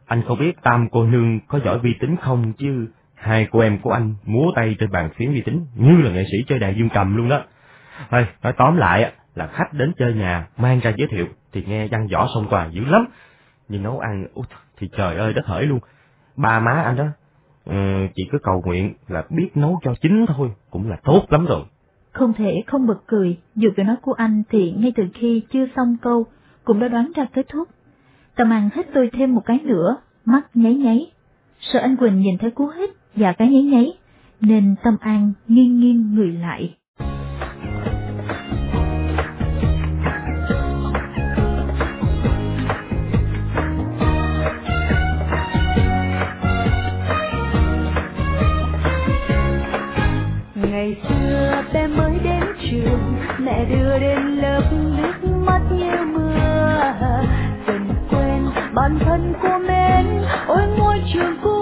Anh không biết Tam cô nương có giỏi vi tính không chứ hai cô em của anh múa tay trên bàn phím vi tính như là nghệ sĩ chơi đàn dương cầm luôn đó. Thôi, nói tóm lại là khách đến chơi nhà mang ra giới thiệu thì nghe văn võ song toàn dữ lắm. Nhưng nấu ăn út thì trời ơi đất hỡi luôn. Ba má anh đó, ừ, chỉ cứ cầu nguyện là biết nấu cho chính thôi cũng là tốt lắm rồi. Không thể không bật cười, dù cái nói của anh thì ngay từ khi chưa xong câu cũng đã đoán ra kết thúc. Tâm An hít tôi thêm một cái nữa, mắt nháy nháy. Sợ anh Quỳnh nhìn thấy cú hít và cái nháy nháy, nên Tâm An nghiêng nghiêng người lại. Ngày xưa bé mới đến trường, mẹ đưa đến lớp nước mắt như mưa. Bản thân của mến, ôi môi trường cô